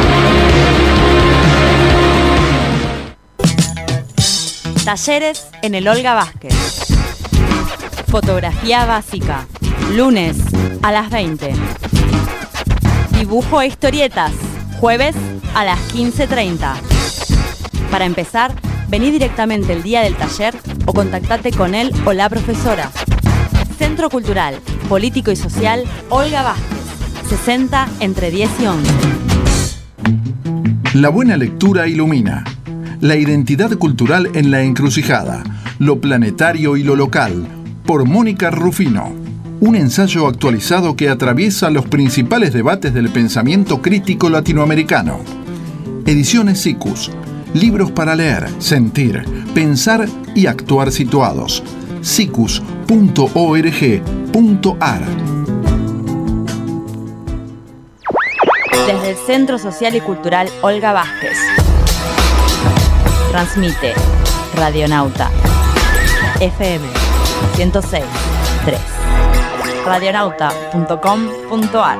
Talleres en el Olga Vázquez. Fotografía básica. Lunes a las 20. Dibujo e historietas. Jueves a las 15.30. Para empezar, vení directamente el día del taller o contactate con él o la profesora. Centro Cultural, Político y Social Olga Vázquez. 60 entre 10 y 11. La buena lectura ilumina. La identidad cultural en la encrucijada. Lo planetario y lo local. Por Mónica Rufino. Un ensayo actualizado que atraviesa los principales debates del pensamiento crítico latinoamericano. Ediciones SICUS. Libros para leer, sentir, pensar y actuar situados. sicus.org.ar Desde el Centro Social y Cultural Olga Vázquez. Transmite Radionauta. FM 106 3 radionauta.com.ar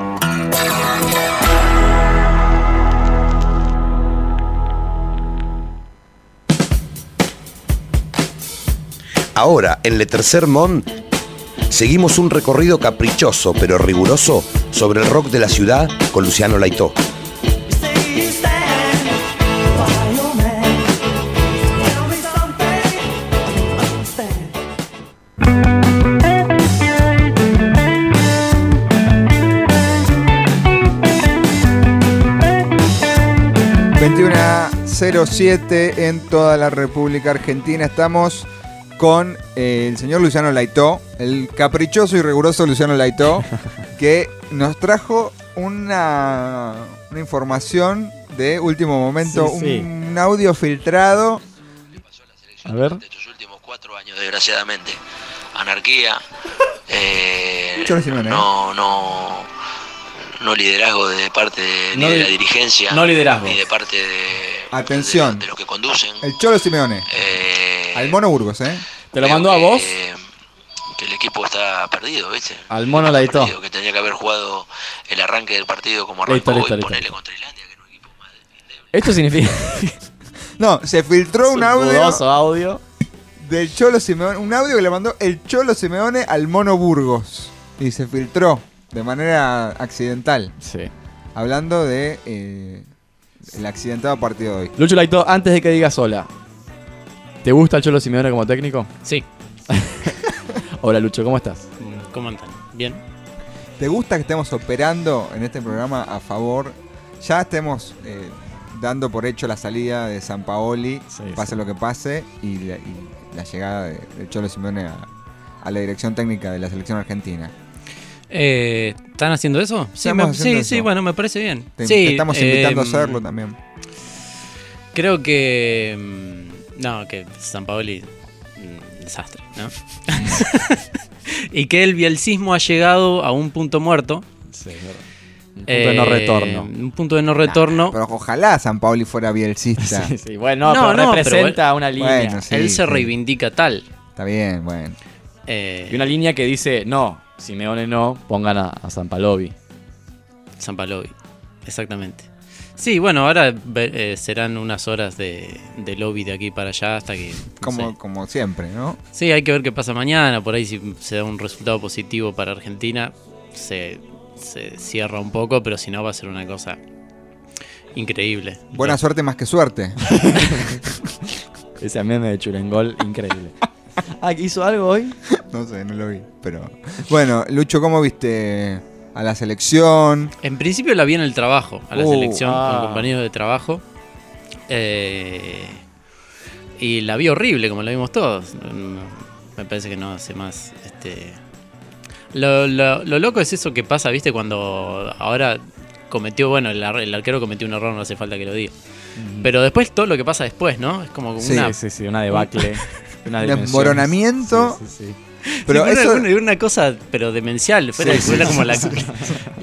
Ahora, en Le Tercer Mon, seguimos un recorrido caprichoso pero riguroso sobre el rock de la ciudad con Luciano Laitó. siete en toda la República Argentina. Estamos con eh, el señor Luciano Laitó, el caprichoso y riguroso Luciano Laitó, que nos trajo una, una información de último momento, Sí, sí. un audio filtrado. A ver. años, desgraciadamente. Anarquía, eh, Cholo Simeone, ¿eh? no, no, no liderazgo de parte de, ni de la dirigencia, no liderazgo. ni de parte de, Atención, de los que conducen. el Cholo Simeone. Eh, Al Mono Burgos, ¿eh? ¿Te lo mandó a que- vos? Que el equipo está perdido, ¿viste? Al mono Laitó. Perdido, que tenía que haber jugado el arranque del partido como arrancó listo, y listo. ponerle contra Islandia. Esto significa. No, se filtró un audio audio. del Cholo Simeone, un audio que le mandó el Cholo Simeone al Mono Burgos. Y se filtró de manera accidental. Sí. Hablando de eh, el accidentado partido de hoy. Lucho Laito, antes de que digas hola, ¿te gusta el Cholo Simeone como técnico? Sí. Hola Lucho, ¿cómo estás? ¿Cómo andan? ¿Bien? ¿Te gusta que estemos operando en este programa a favor? Ya estemos eh, dando por hecho la salida de San Paoli, pase sí. lo que pase, y la, y la llegada de, de Cholo Simeone a, a la dirección técnica de la selección argentina. Eh, ¿Están haciendo eso? Sí, me- haciendo sí, sí, bueno, me parece bien. Te, Sí, te estamos invitando a em, hacerlo también. Creo que. No, que San Paoli. mm, Desastre, ¿no? y que el bielcismo ha llegado a un punto muerto. Sí, Un punto de no retorno. Un punto de no retorno. Pero ojalá San Paoli fuera bielcista. Sí, sí, bueno, no, pero representa una línea. Bueno, sí, él se sí. reivindica tal. Está bien, bueno. Eh, Y una línea que dice, no, Simeone no, pongan a, a San Palovi. San Palovi, exactamente. Sí, bueno, ahora ve- eh, serán unas horas de, de lobby de aquí para allá hasta que... no Como, sé. como siempre, ¿no? Sí, hay que ver qué pasa mañana. Por ahí si se da un resultado positivo para Argentina, se, se cierra un poco, pero si no va a ser una cosa increíble. Buena suerte más que suerte. Ese meme de Churengol, increíble. Ah, ¿hizo algo hoy? No sé, no lo vi, pero... Bueno, Lucho, ¿cómo viste a la selección? En principio la vi en el trabajo, a la Uh, selección, ah. con compañeros de trabajo. Eh, y la vi horrible, como la vimos todos. Me parece que no hace más. Este... Lo, lo- lo loco es eso que pasa, ¿viste? Cuando ahora cometió, bueno, el, ar- el arquero cometió un error, no hace falta que lo diga. Pero después todo lo que pasa después, ¿no? Es como Sí, una... sí, sí, una debacle. Un desmoronamiento. Sí, sí, sí. Pero Sí, eso... una, una- una cosa, pero demencial. Fuera, Sí, sí, fuera sí, como la, sí.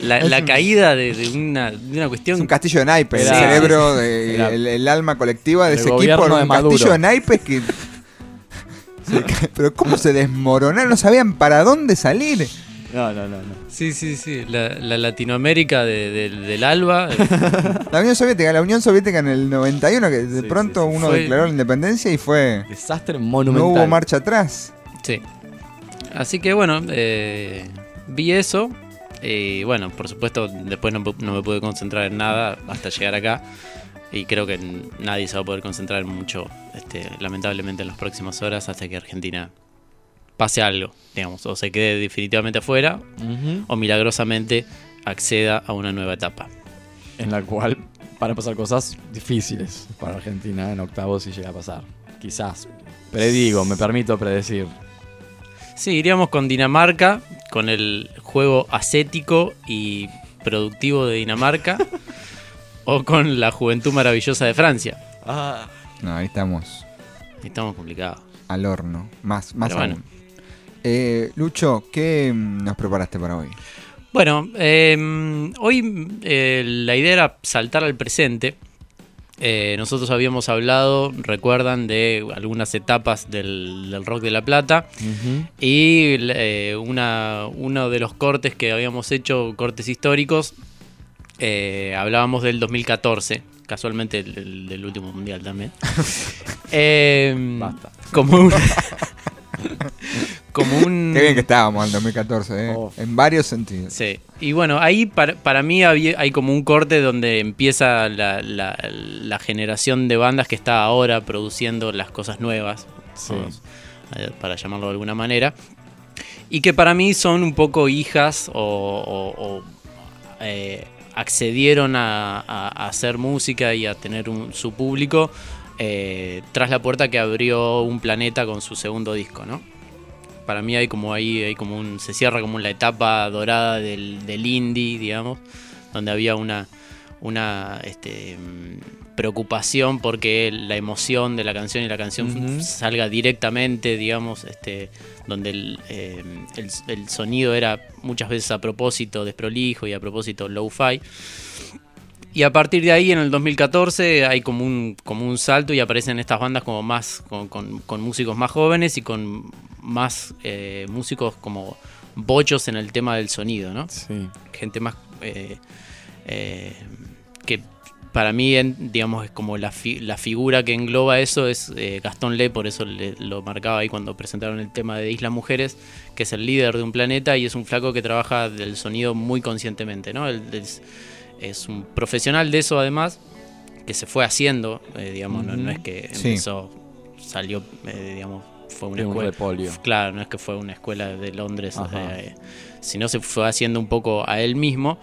la, Es la un- caída de, de una, de una cuestión. Es un castillo de naipes, Era- el cerebro, de- era- el, el alma colectiva de el ese equipo era de un Maduro. castillo de naipes que... Pero ¿cómo se desmoronaron? No sabían para dónde salir. No, no, no, no. Sí, sí, sí. La, la Latinoamérica de- de- del ALBA. eh, La Unión Soviética, la Unión Soviética en el 91, que de Sí, pronto sí, sí. uno Fue- declaró la independencia y fue... Desastre No monumental. hubo marcha atrás. sí. Así que bueno, eh, vi eso. Y bueno, por supuesto, después no, no me pude concentrar en nada hasta llegar acá. Y creo que nadie se va a poder concentrar mucho, este, lamentablemente, en las próximas horas hasta que Argentina pase algo, digamos, o se quede definitivamente afuera, Ujú. o milagrosamente acceda a una nueva etapa. En la cual van a pasar cosas difíciles para Argentina en octavos si llega a pasar. Quizás. Predigo, me permito predecir. Sí, iríamos con Dinamarca, con el juego ascético y productivo de Dinamarca, o con la juventud maravillosa de Francia. No, ahí estamos Ahí Estamos complicados. al horno. Más, más Pero aún. bueno. Eh, Lucho, ¿qué mm, nos preparaste para hoy? Bueno, eh, hoy eh, la idea era saltar al presente. Eh, nosotros habíamos hablado, recuerdan, de algunas etapas del, del rock de La Plata. Y eh, una, uno de los cortes que habíamos hecho, cortes históricos, eh, hablábamos del 2014, casualmente el, el- del último mundial también. Eh, Como un. como un. Qué bien que estábamos en 2014, ¿eh? Oh. En varios sentidos. Sí, y bueno, ahí para, para mí había- hay como un corte donde empieza la, la- la generación de bandas que está ahora produciendo las cosas nuevas, Sí. eh, para llamarlo de alguna manera, y que para mí son un poco hijas o, o- o, eh, accedieron a, a- a hacer música y a tener un- su público eh, tras la puerta que abrió un planeta con su segundo disco, ¿no? Para mí hay como ahí, hay como un, se cierra como la etapa dorada del, del indie, digamos, donde había una, una este, mm, preocupación porque la emoción de la canción y la canción salga directamente, digamos, este, donde el, eh, el- el sonido era muchas veces a propósito desprolijo y a propósito low-fi. Y a partir de ahí, en el 2014, hay como un, como un salto y aparecen estas bandas como más con, con- con músicos más jóvenes y con más eh, músicos como bochos en el tema del sonido, ¿no? Sí. Gente más eh, eh, que para mí, en- digamos, es como la, fi- la figura que engloba eso es eh, Gastón Le, por eso le- lo marcaba ahí cuando presentaron el tema de Islas Mujeres, que es el líder de un planeta y es un flaco que trabaja del sonido muy conscientemente, ¿no? Él es, es un profesional de eso además, que se fue haciendo, eh, digamos, no, no es que Sí. empezó, salió, eh, digamos, fue una De un escuela. repolio. Claro, no es que fue una escuela de Londres, eh, sino se fue haciendo un poco a él mismo.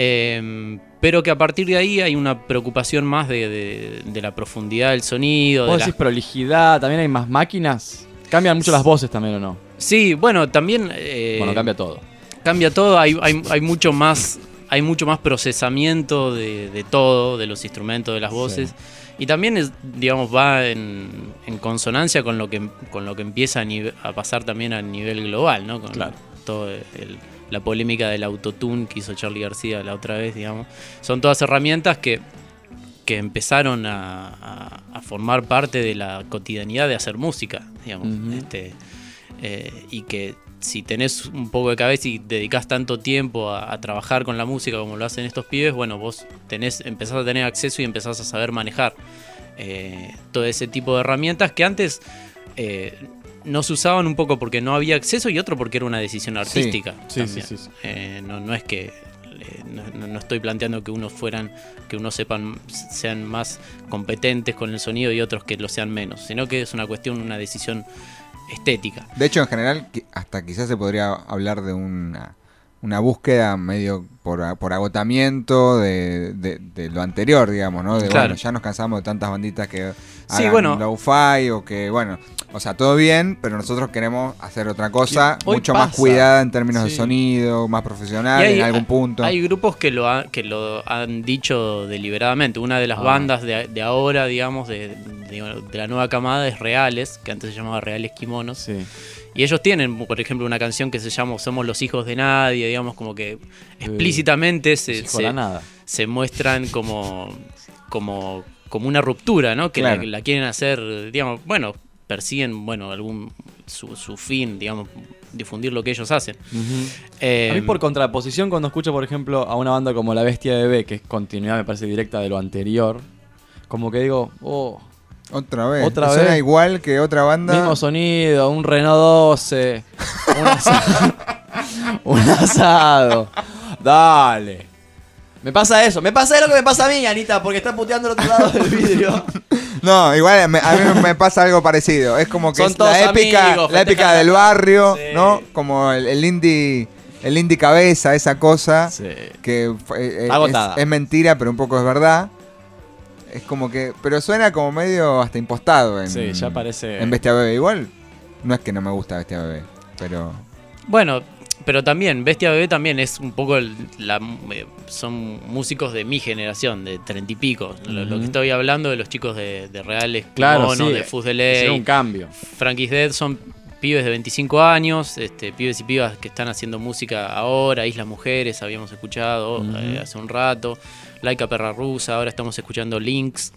eh, pero que a partir de ahí hay una preocupación más de, de- de la profundidad del sonido. de ¿Vos la- decís prolijidad? ¿También hay más máquinas? ¿Cambian mucho las voces también o no? Sí, bueno, también... eh, bueno, cambia todo. cambia todo, hay, hay, hay mucho más hay mucho más procesamiento de, de todo, de los instrumentos, de las voces. Y también es, digamos, va en, en consonancia con lo que con lo que empieza a, nive- a pasar también a nivel global, ¿no? Con Claro. todo el- la polémica del autotune que hizo Charlie García la otra vez, digamos. Son todas herramientas que, que empezaron a, a- a formar parte de la cotidianidad de hacer música, digamos. Ujú. este, eh, y que si tenés un poco de cabeza y dedicás tanto tiempo a, a trabajar con la música como lo hacen estos pibes, bueno, vos tenés, empezás a tener acceso y empezás a saber manejar eh, todo ese tipo de herramientas que antes eh, no se usaban un poco porque no había acceso y otro porque era una decisión artística. sí, sí, sí. Eh, no, no es que no, no- no estoy planteando que unos fueran, que unos sepan, sean más competentes con el sonido y otros que lo sean menos, sino que es una cuestión, una decisión estética. De hecho, en general, hasta quizás se podría hablar de una, una búsqueda medio por, agotamiento de, de- de lo anterior, digamos, ¿no? De, Claro. bueno, ya nos cansamos de tantas banditas que Sí, hagan bueno. lo-fi o que, bueno, o sea, todo bien, pero nosotros queremos hacer otra cosa mucho más cuidada en términos de Sí. sonido, más profesional hay- en algún punto. Hay grupos que lo, ha- que lo han dicho deliberadamente. Una de las Ah. bandas de, de ahora, digamos, de, de- de la nueva camada es Reales, que antes se llamaba Reales Kimonos. Y ellos tienen, por ejemplo, una canción que se llama Somos los hijos de nadie, digamos, como que explícitamente se, la se- nada. se muestran como, como, como una ruptura, ¿no? Que la- Claro. la, quieren hacer, digamos, bueno, persiguen, bueno, algún su, su fin, digamos, difundir lo que ellos hacen. Eh, a mí por contraposición cuando escucho por ejemplo a una banda como La Bestia Bebé, que es continuidad me parece directa de lo anterior, como que digo, oh, Otra vez. Otra Suena vez. igual que otra banda. mismo sonido, un Renault 12, un asado. un asado. Dale. Me pasa eso, me pasa lo que me pasa a mí, Anita, porque está puteando al otro lado del vidrio. No, igual me- a mí me pasa algo parecido. Es como que Son es todos la épica, amigos, la épica festejan del la- barrio, Sí. ¿no? Como el, el indie, el indie cabeza, esa cosa que fue- eh, Agotada. es, es mentira, pero un poco es verdad. Es como que, pero suena como medio hasta impostado en, Sí, ya parece- en Bestia Bebé. Igual no es que no me gusta Bestia Bebé, pero Bueno, pero también, Bestia Bebé también es un poco el- la, eh, son músicos de mi generación, de treinta y pico. Lo, que estoy hablando de los chicos de, de Reales, Claro, Kimono, sí, de Fuz de Ley, un cambio. Frankie's Dead son pibes de 25 años, este, pibes y pibas que están haciendo música ahora, Islas Mujeres, habíamos escuchado eh, hace un rato, Laika Perra Rusa, ahora estamos escuchando Links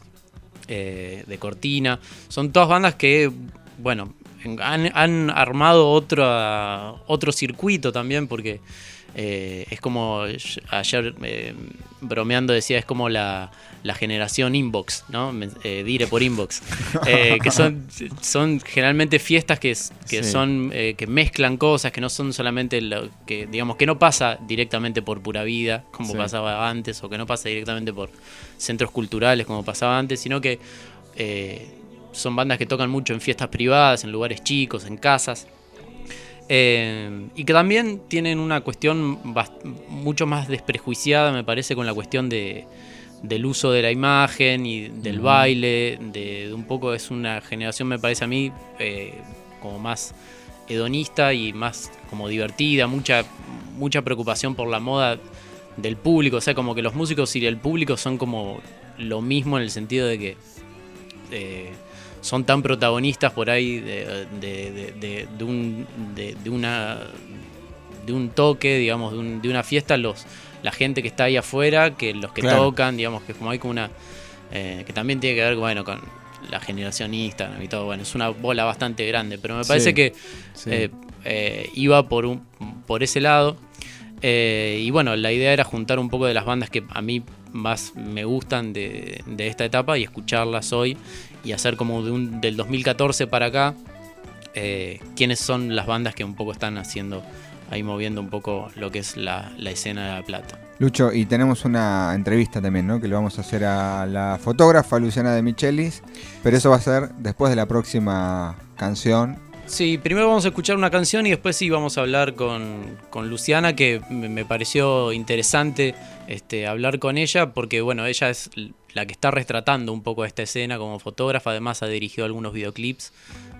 eh, de Cortina. Son todas bandas que, bueno, en- han, han armado otro, otro circuito también porque eh, es como ayer eh, bromeando decía, es como la, la generación inbox, ¿no? Eh, dire por inbox. Eh, que son, son generalmente fiestas que, que Sí. son eh, que mezclan cosas, que no son solamente lo que, digamos, que no pasa directamente por pura vida, como Sí. pasaba antes, o que no pasa directamente por centros culturales, como pasaba antes, sino que son bandas que tocan mucho en fiestas privadas, en lugares chicos, en casas. Eh, y que también tienen una cuestión mucho más desprejuiciada, me parece, con la cuestión de, del uso de la imagen y del baile. De, de un poco es una generación, me parece a mí, eh, como más hedonista y más como divertida, mucha, mucha preocupación por la moda del público. O sea, como que los músicos y el público son como lo mismo en el sentido de que eh, son tan protagonistas por ahí de, de- de- de- un, una de un toque, digamos, de, un- de una fiesta, los la gente que está ahí afuera, que los que Claro. tocan, digamos, que como hay como una eh, que también tiene que ver, bueno, con la generación Instagram y todo, bueno, es una bola bastante grande, pero me parece Sí, que sí. eh, eh, iba por un por ese lado. Eh, y bueno, la idea era juntar un poco de las bandas que a mí más me gustan de, de esta etapa y escucharlas hoy y hacer como de un, del 2014 para acá eh, quiénes son las bandas que un poco están haciendo ahí moviendo un poco lo que es la, la escena de La Plata. Lucho, y tenemos una entrevista también, ¿no? Que le vamos a hacer a la fotógrafa Luciana de Michelis, pero eso va a ser después de la próxima canción. Sí, primero vamos a escuchar una canción y después sí vamos a hablar con, con Luciana, que me pareció interesante este, hablar con ella, porque bueno, ella es la que está retratando un poco esta escena como fotógrafa, además ha dirigido algunos videoclips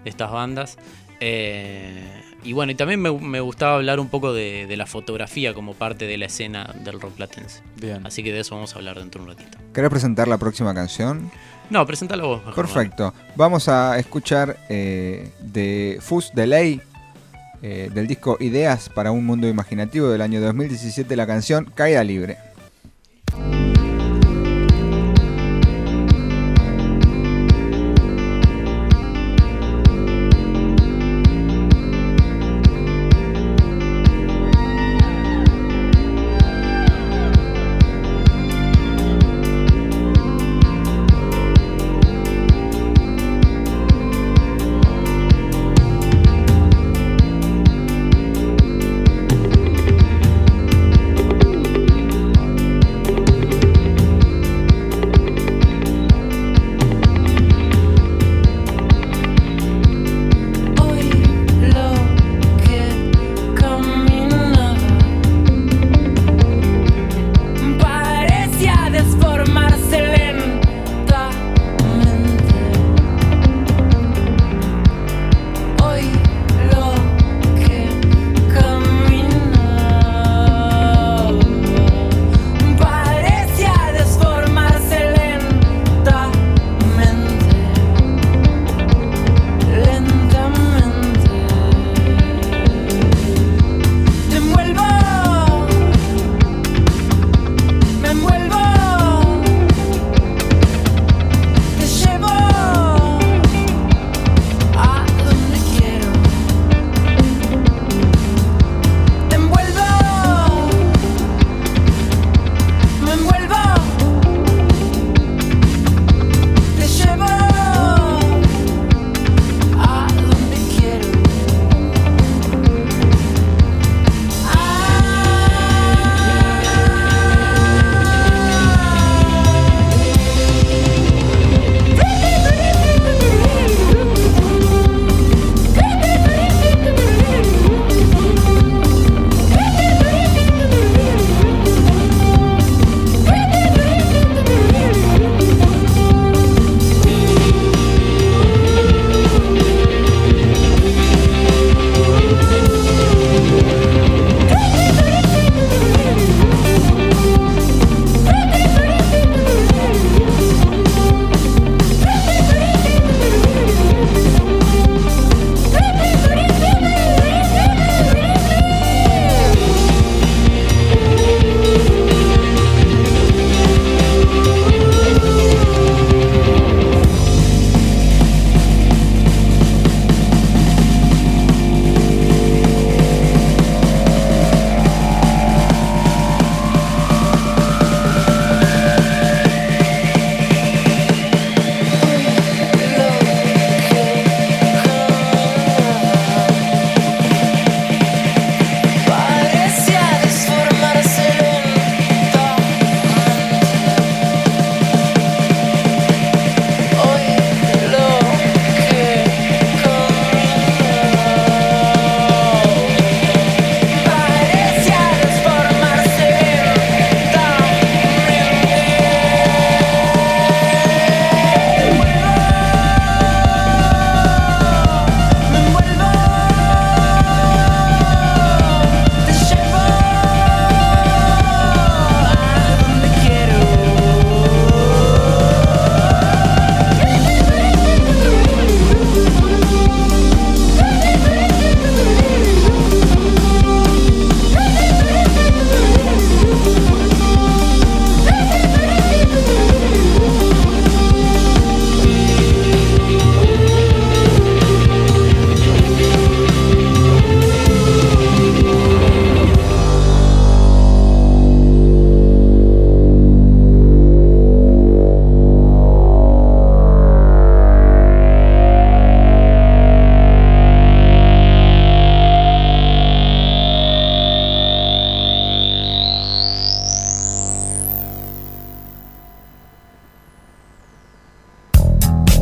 de estas bandas. Eh, y bueno, y también me, me gustaba hablar un poco de, de la fotografía como parte de la escena del rock platense. Bien. Así que de eso vamos a hablar dentro de un ratito. ¿Querés presentar la próxima canción? No, presentalo vos. mejor, Perfecto. Vamos a escuchar eh, de Fus Delay, eh, del disco Ideas para un Mundo Imaginativo del año 2017, la canción Caída Libre.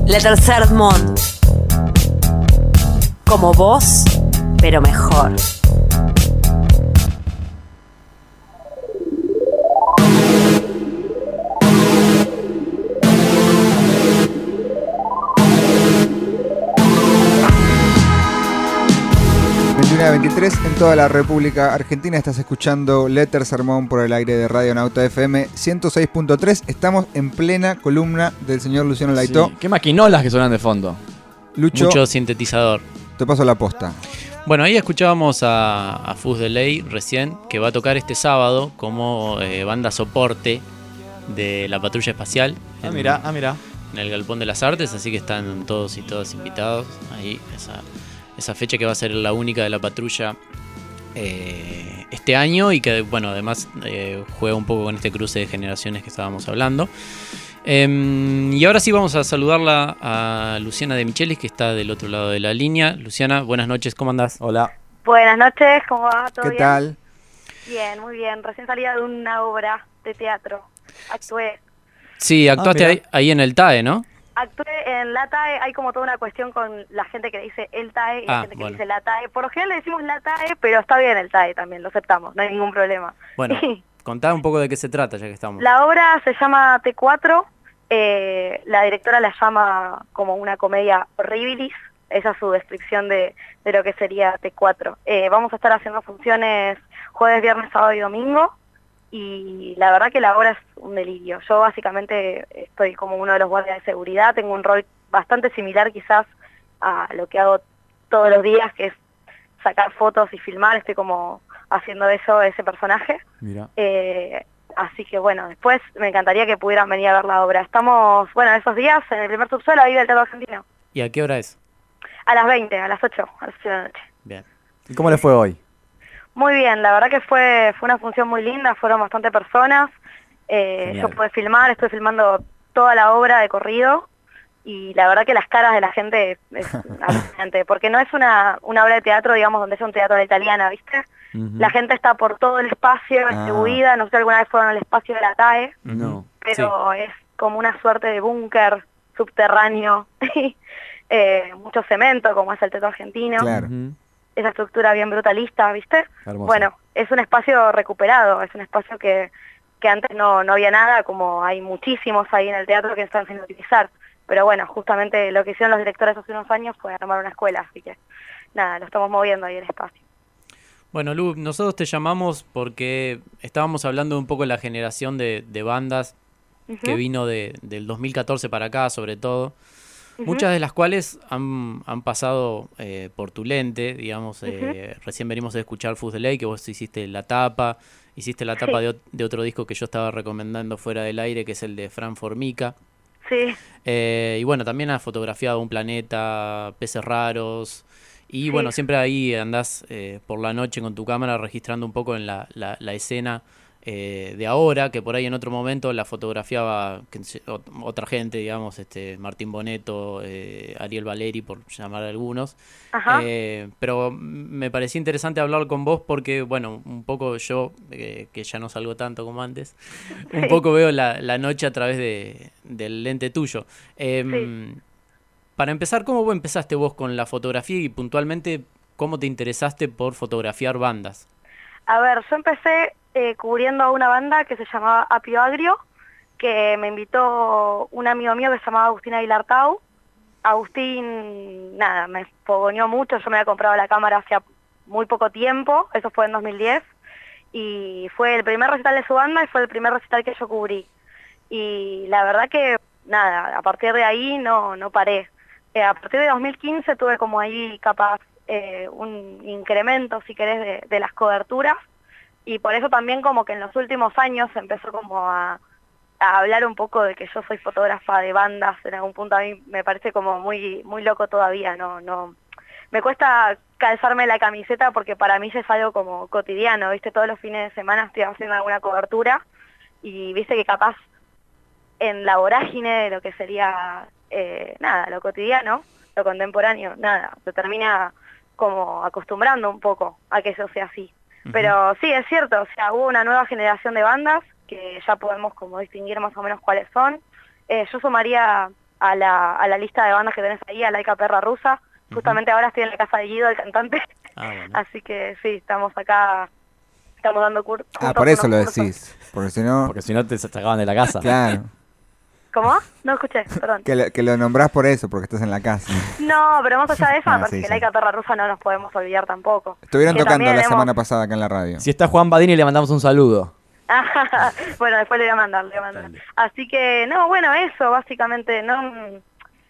Le Tercer Mont. Como vos, pero mejor. 23 en toda la República Argentina. Estás escuchando Letter Sermón por el aire de Radio Nauta FM 106.3. Estamos en plena columna del señor Luciano Laito. Sí, Qué maquinolas que suenan de fondo. Lucho, Mucho sintetizador. te paso la posta. Bueno, ahí escuchábamos a, a Fus de Ley recién, que va a tocar este sábado como eh, banda soporte de la patrulla espacial. Ah, mira, ah, mira. en el Galpón de las Artes, así que están todos y todas invitados ahí, esa, esa fecha que va a ser la única de la patrulla eh, este año y que, bueno, además eh, juega un poco con este cruce de generaciones que estábamos hablando. Em, y ahora sí vamos a saludarla a Luciana de Michelis, que está del otro lado de la línea. Luciana, buenas noches, ¿cómo andás? Hola. Buenas noches, ¿cómo va? ¿Todo ¿Qué bien? tal? Bien, muy bien. Recién salía de una obra de teatro. Actué. Sí, actuaste mira. ahí, ahí en el TAE, ¿no? Actué en la TAE, hay como toda una cuestión con la gente que dice el TAE y la Ah, gente que bueno. dice la TAE. Por lo general le decimos la TAE, pero está bien el TAE también, lo aceptamos, no hay ningún problema. Bueno, contá un poco de qué se trata, ya que estamos. La obra se llama T4, eh, la directora la llama como una comedia horribilis, esa es su descripción de, de lo que sería T4. Eh, vamos a estar haciendo funciones jueves, viernes, sábado y domingo, y la verdad que la obra es un delirio. Yo básicamente estoy como uno de los guardias de seguridad, tengo un rol bastante similar quizás a lo que hago todos los días, que es sacar fotos y filmar, estoy como haciendo eso, ese personaje. Mira. Eh, así que bueno, después me encantaría que pudieran venir a ver la obra. Estamos, bueno, esos días en el primer subsuelo ahí del Teatro Argentino. ¿Y a qué hora es? A las 20, a las 8, a las 8 de la noche. Bien. ¿Y cómo le fue hoy? Muy bien, la verdad que fue, fue una función muy linda, fueron bastante personas. Eh, yo pude filmar, estuve filmando toda la obra de corrido y la verdad que las caras de la gente es alucinante, porque no es una, una obra de teatro, digamos, donde es un teatro de italiana, ¿viste? La gente está por todo el espacio, Ah. distribuida, no sé si alguna vez fueron al espacio de la TAE. No. pero es como una suerte de búnker subterráneo, eh, mucho cemento, como es el teatro argentino, Claro. Esa estructura bien brutalista, ¿viste? Hermoso. Bueno, es un espacio recuperado, es un espacio que, que antes no, no había nada, como hay muchísimos ahí en el teatro que están sin utilizar. Pero bueno, justamente lo que hicieron los directores hace unos años fue armar una escuela, así que nada, lo estamos moviendo ahí el espacio. Bueno, Lu, nosotros te llamamos porque estábamos hablando un poco de la generación de, de bandas que vino de, del 2014 para acá, sobre todo. Muchas de las cuales han, han pasado eh, por tu lente, digamos. eh, recién venimos a escuchar Fus de Ley, que vos hiciste la tapa. Hiciste la tapa Sí. de, de otro disco que yo estaba recomendando fuera del aire, que es el de Fran Formica. Sí, Eh, y bueno, también has fotografiado un planeta, peces raros. Y Sí. bueno, siempre ahí andás eh, por la noche con tu cámara registrando un poco en la, la- la escena eh, de ahora, que por ahí en otro momento la fotografiaba otra gente, digamos, este Martín Boneto, eh, Ariel Valeri, por llamar a algunos. Ajá. Eh, pero me parecía interesante hablar con vos porque, bueno, un poco yo, que ya no salgo tanto como antes, un poco veo la, la noche a través de, del lente tuyo. Em, Para empezar, ¿cómo empezaste vos con la fotografía y puntualmente cómo te interesaste por fotografiar bandas? A ver, yo empecé eh, cubriendo a una banda que se llamaba Apio Agrio, que me invitó un amigo mío que se llamaba Agustín Aguilar Tau. Agustín, nada, me fogoneó mucho, yo me había comprado la cámara hacía muy poco tiempo, eso fue en 2010, y fue el primer recital de su banda y fue el primer recital que yo cubrí. Y la verdad que, nada, a partir de ahí no, no paré. Eh, a partir de 2015 tuve como ahí capaz eh, un incremento, si querés, de las coberturas y por eso también como que en los últimos años empezó como a, a hablar un poco de que yo soy fotógrafa de bandas, en algún punto a mí me parece como muy muy loco todavía, no no me cuesta calzarme la camiseta porque para mí ya es algo como cotidiano, ¿viste? Todos los fines de semana estoy haciendo alguna cobertura y viste que capaz en la vorágine de lo que sería eh, nada, lo cotidiano, lo contemporáneo, nada, se termina como acostumbrando un poco a que eso sea así. Pero sí, es cierto, o sea, hubo una nueva generación de bandas que ya podemos como distinguir más o menos cuáles son. Eh, yo sumaría a la, a la lista de bandas que tenés ahí, a Laika Perra Rusa. Justamente ahora estoy en la casa de Guido, el cantante. Ah, bueno. Así que sí, estamos acá, estamos dando cur- Ah, por eso lo cursos. decís. Porque si no. Porque si no te sacaban de la casa. Claro. ¿Cómo? No escuché, perdón. Que lo, que lo nombrás por eso, porque estás en la casa. No, pero más allá de eso, Ah, me parece sí, que sí. Laika Perra Rusa no nos podemos olvidar tampoco. Estuvieron Que tocando la hemos- semana pasada acá en la radio. Si está Juan Badini, le mandamos un saludo. bueno, después le voy a mandar, le voy a mandar. Así que, no, bueno, eso, básicamente, no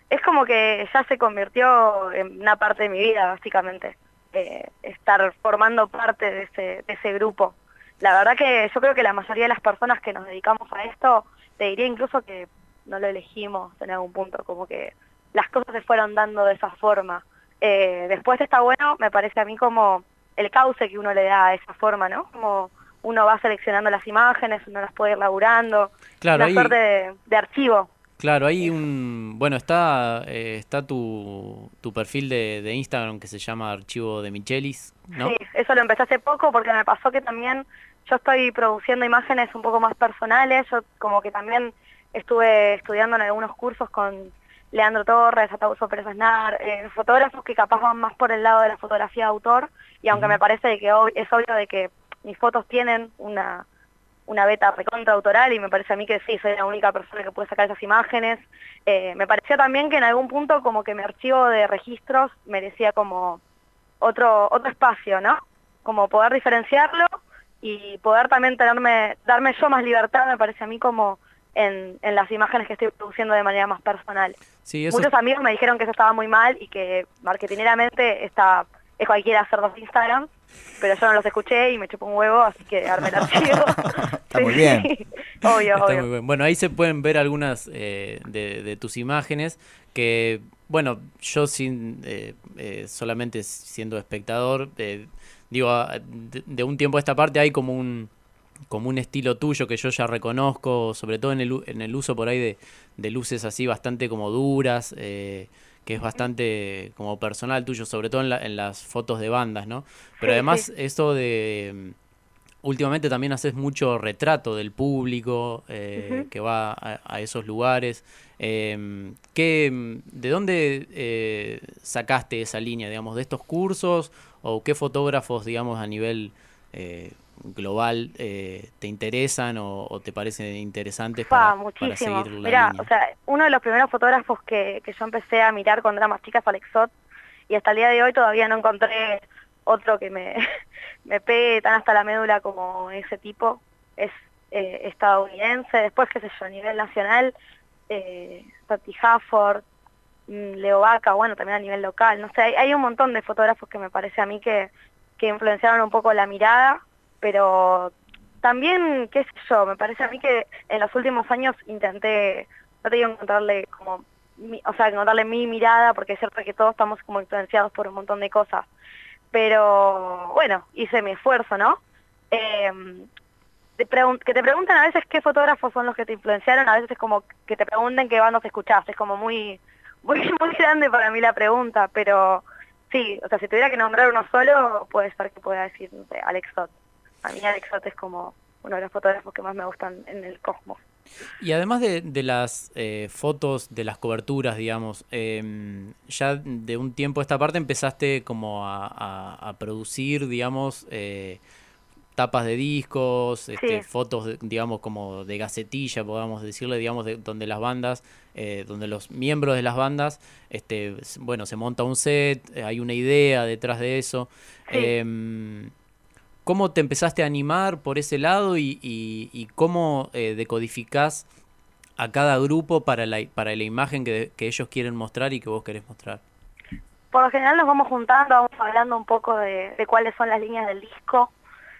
es como que ya se convirtió en una parte de mi vida, básicamente, eh, estar formando parte de ese, de ese grupo. La verdad que yo creo que la mayoría de las personas que nos dedicamos a esto, te diría incluso que no lo elegimos en algún punto, como que las cosas se fueron dando de esa forma. Eh, después está bueno, me parece a mí como el cauce que uno le da a esa forma, ¿no? Como uno va seleccionando las imágenes, uno las puede ir laburando, Claro, una ahí- suerte de, de archivo. Claro, hay un... Bueno, está eh, está tu, tu perfil de, de Instagram que se llama Archivo de Michelis, ¿no? Sí, eso lo empecé hace poco porque me pasó que también yo estoy produciendo imágenes un poco más personales, yo como que también estuve estudiando en algunos cursos con Leandro Torres, Atauso Pérez Aznar, eh, fotógrafos que capaz van más por el lado de la fotografía de autor y aunque me parece que ob- es obvio de que mis fotos tienen una, una beta recontra autoral y me parece a mí que sí, soy la única persona que puede sacar esas imágenes. Eh, me parecía también que en algún punto como que mi archivo de registros merecía como otro otro espacio, ¿no? Como poder diferenciarlo y poder también tenerme, darme yo más libertad, me parece a mí como en, en las imágenes que estoy produciendo de manera más personal. Sí, eso Muchos amigos me dijeron que eso estaba muy mal y que marketineramente está, es cualquiera hacer dos Instagram, pero yo no los escuché y me chupó un huevo, así que armé el archivo. Está muy bien. obvio, Está obvio. muy bien. Bueno, ahí se pueden ver algunas eh, de, de tus imágenes que, bueno, yo sin eh, eh, solamente siendo espectador, eh, digo, de, de un tiempo a esta parte hay como un como un estilo tuyo que yo ya reconozco, sobre todo en el, en el uso por ahí de, de luces así bastante como duras, eh, que es bastante como personal tuyo, sobre todo en, la- en las fotos de bandas, ¿no? Pero Sí, además sí. esto de... mm, Últimamente también haces mucho retrato del público eh, que va a, a esos lugares. Eh, ¿qué, ¿De dónde eh, sacaste esa línea, digamos, de estos cursos? ¿O qué fotógrafos, digamos, a nivel global eh, te interesan o, o te parecen interesantes Pa, para, para muchísimo. seguir la Mirá, línea? o sea, uno de los primeros fotógrafos que, que yo empecé a mirar cuando era más chica fue Alexot, y hasta el día de hoy todavía no encontré otro que me, me pegue tan hasta la médula como ese tipo. Es eh, estadounidense, después, qué sé yo, a nivel nacional, eh, Tati Hafford, mm, Leo Vaca, bueno, también a nivel local, no sé, hay, hay un montón de fotógrafos que me parece a mí que, que influenciaron un poco la mirada, pero también, qué sé yo, me parece a mí que en los últimos años intenté, no te digo encontrarle como, mi- o sea, encontrarle mi mirada, porque es cierto que todos estamos como influenciados por un montón de cosas, pero bueno, hice mi esfuerzo, ¿no? Pregun- que te preguntan a veces qué fotógrafos son los que te influenciaron, a veces es como que te pregunten qué bandas escuchás, es como muy, muy, grande para mí la pregunta, pero sí, o sea, si tuviera que nombrar uno solo, puede ser que pueda decir, Alex Sot. A mí Alex Sot es como uno de los fotógrafos que más me gustan en el cosmos. Y además de, de las eh, fotos, de las coberturas, digamos, em, ya de un tiempo a esta parte empezaste como a, a- a producir, digamos, eh, tapas de discos, este, fotos, digamos, como de gacetilla, podamos decirle, digamos, de, donde las bandas, eh, donde los miembros de las bandas, este, bueno, se monta un set, eh, hay una idea detrás de eso. Sí. Em, ¿Cómo te empezaste a animar por ese lado y, y- y cómo eh, decodificás a cada grupo para la, para la imagen que, que ellos quieren mostrar y que vos querés mostrar? Por lo general nos vamos juntando, vamos hablando un poco de, de cuáles son las líneas del disco.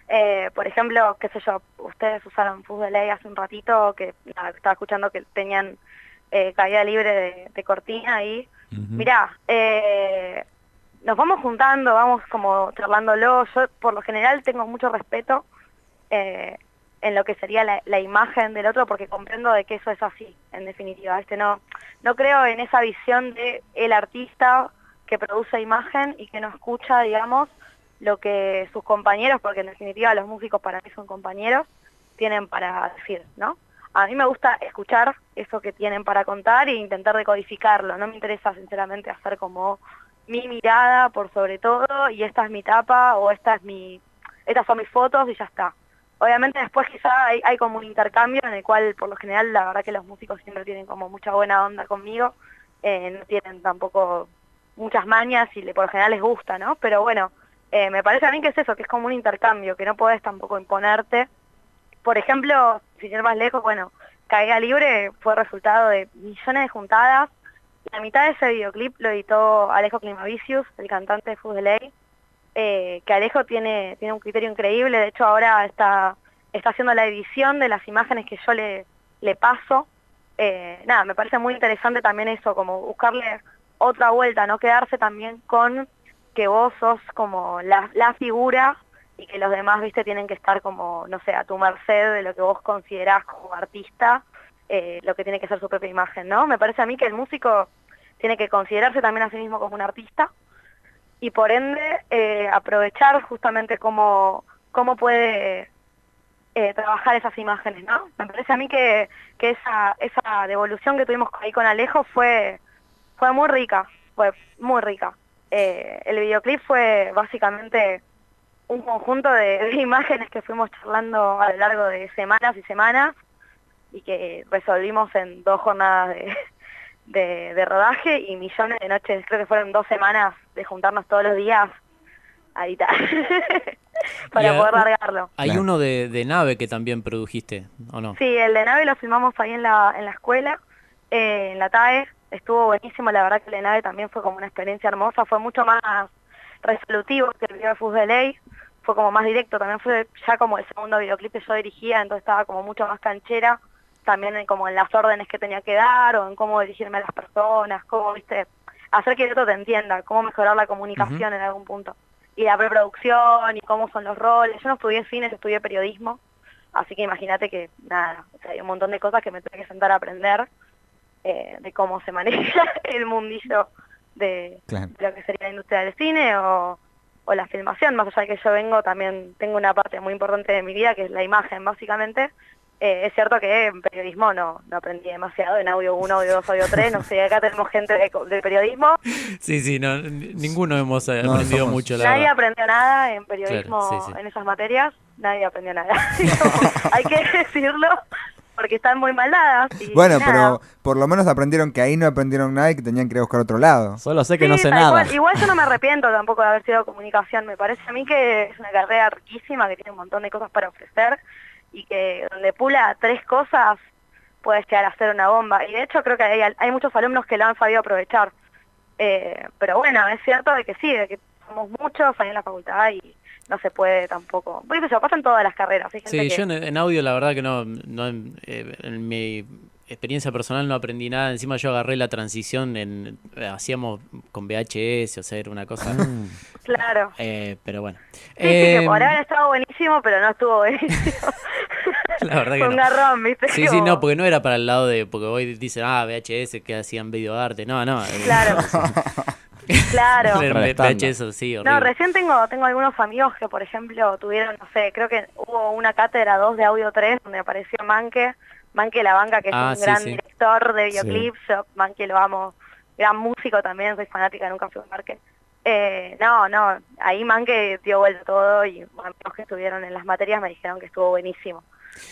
Eh, por ejemplo, qué sé yo, ustedes usaron Fuzz de Ley hace un ratito, que nada, estaba escuchando que tenían eh, caída libre de, de cortina ahí. Mirá, eh, nos vamos juntando, vamos como charlándolo. Yo por lo general tengo mucho respeto eh, en lo que sería la, imagen del otro porque comprendo de que eso es así, en definitiva. Este no, no creo en esa visión de el artista que produce imagen y que no escucha, digamos, lo que sus compañeros, porque en definitiva los músicos para mí son compañeros, tienen para decir, ¿no? a mí me gusta escuchar eso que tienen para contar e intentar decodificarlo. No me interesa sinceramente hacer como mi mirada por sobre todo y esta es mi tapa o esta es mi, estas son mis fotos y ya está. Obviamente después quizá hay, como un intercambio en el cual por lo general la verdad que los músicos siempre tienen como mucha buena onda conmigo, eh, no tienen tampoco muchas mañas y le, por lo general les gusta, ¿no? Pero bueno, eh, me parece a mí que es eso, que es como un intercambio, que no podés tampoco imponerte. Por ejemplo, sin ir más lejos, bueno, Caída Libre fue resultado de millones de juntadas. La mitad de ese videoclip lo editó Alejo Climavicius, el cantante de Fus de Ley, eh, que Alejo tiene, tiene un criterio increíble, de hecho ahora está, está haciendo la edición de las imágenes que yo le, le paso. Eh, nada, me parece muy interesante también eso, como buscarle otra vuelta, no quedarse también con que vos sos como la, la figura y que los demás, viste, tienen que estar como, no sé, a tu merced de lo que vos considerás como artista, eh, lo que tiene que ser su propia imagen, ¿no? Me parece a mí que el músico tiene que considerarse también a sí mismo como un artista y por ende eh, aprovechar justamente cómo, cómo puede eh, trabajar esas imágenes, ¿no? Me parece a mí que, que esa, esa devolución que tuvimos ahí con Alejo fue, fue muy rica, fue muy rica. El videoclip fue básicamente un conjunto de imágenes que fuimos charlando a lo largo de semanas y semanas y que resolvimos en dos jornadas de, de, de rodaje y millones de noches, creo que fueron dos semanas de juntarnos todos los días a editar para Y, poder largarlo. Hay uno de, de nave que también produjiste, ¿o no? Sí, el de nave lo filmamos ahí en la, en la escuela, eh, en la TAE, estuvo buenísimo, la verdad que el de nave también fue como una experiencia hermosa, fue mucho más resolutivo que el video de Fus de Ley, fue como más directo, también fue ya como el segundo videoclip que yo dirigía, entonces estaba como mucho más canchera, también en como en las órdenes que tenía que dar o en cómo dirigirme a las personas, cómo, viste, hacer que el otro te entienda, cómo mejorar la comunicación en algún punto. Y la preproducción y cómo son los roles. Yo no estudié cine, yo estudié periodismo, así que imagínate que nada, o sea, hay un montón de cosas que me tuve que sentar a aprender eh, de cómo se maneja el mundillo de, Claro. de lo que sería la industria del cine o, o la filmación, más allá de que yo vengo, también tengo una parte muy importante de mi vida que es la imagen, básicamente. Eh, es cierto que en periodismo no, no aprendí demasiado, en audio 1, audio 2, audio 3, no sé, acá tenemos gente de, de periodismo, Sí, sí, no, ninguno hemos eh, No, aprendido somos- mucho, la nadie verdad. aprendió nada en periodismo, Claro, sí, sí. en esas materias, nadie aprendió nada. Hay que decirlo, porque están muy mal dadas. y Bueno, nada. pero por lo menos aprendieron que ahí no aprendieron nada y que tenían que ir a buscar otro lado. Solo sé que no Sí, sé tal nada. cual. Igual yo no me arrepiento tampoco de haber sido comunicación. Me parece a mí que es una carrera riquísima, que tiene un montón de cosas para ofrecer y que donde pula tres cosas puede llegar a ser una bomba. Y de hecho creo que hay, hay muchos alumnos que lo han sabido aprovechar. Eh, pero bueno, es cierto de que sí, de que somos muchos ahí en la facultad y no se puede tampoco. Porque se pasa en todas las carreras. Sí, que- yo en, en audio la verdad que no, no eh, en mi experiencia personal no aprendí nada. Encima yo agarré la transición en eh, hacíamos con VHS, o sea, era una cosa. Claro. eh, pero bueno. Sí, sí, que Eh, podría haber estado buenísimo, pero no estuvo buenísimo. la verdad que un no. garrón, ¿viste? Sí, sí, no, porque no era para el lado de. Porque hoy dicen, ah, VHS que hacían videoarte. No, no. eh, Claro. Claro. VHS, sí. No, recién tengo tengo algunos amigos que, por ejemplo, tuvieron, no sé, creo que hubo una cátedra 2 de Audio 3 donde apareció Manque, Manque La Banca, que es Ah, un sí, gran sí. director de videoclips, yo Manque lo amo, gran músico también, soy fanática, nunca fui a un Marque. Eh, no, no, ahí Manque dio vuelta todo y amigos que estuvieron en las materias me dijeron que estuvo buenísimo.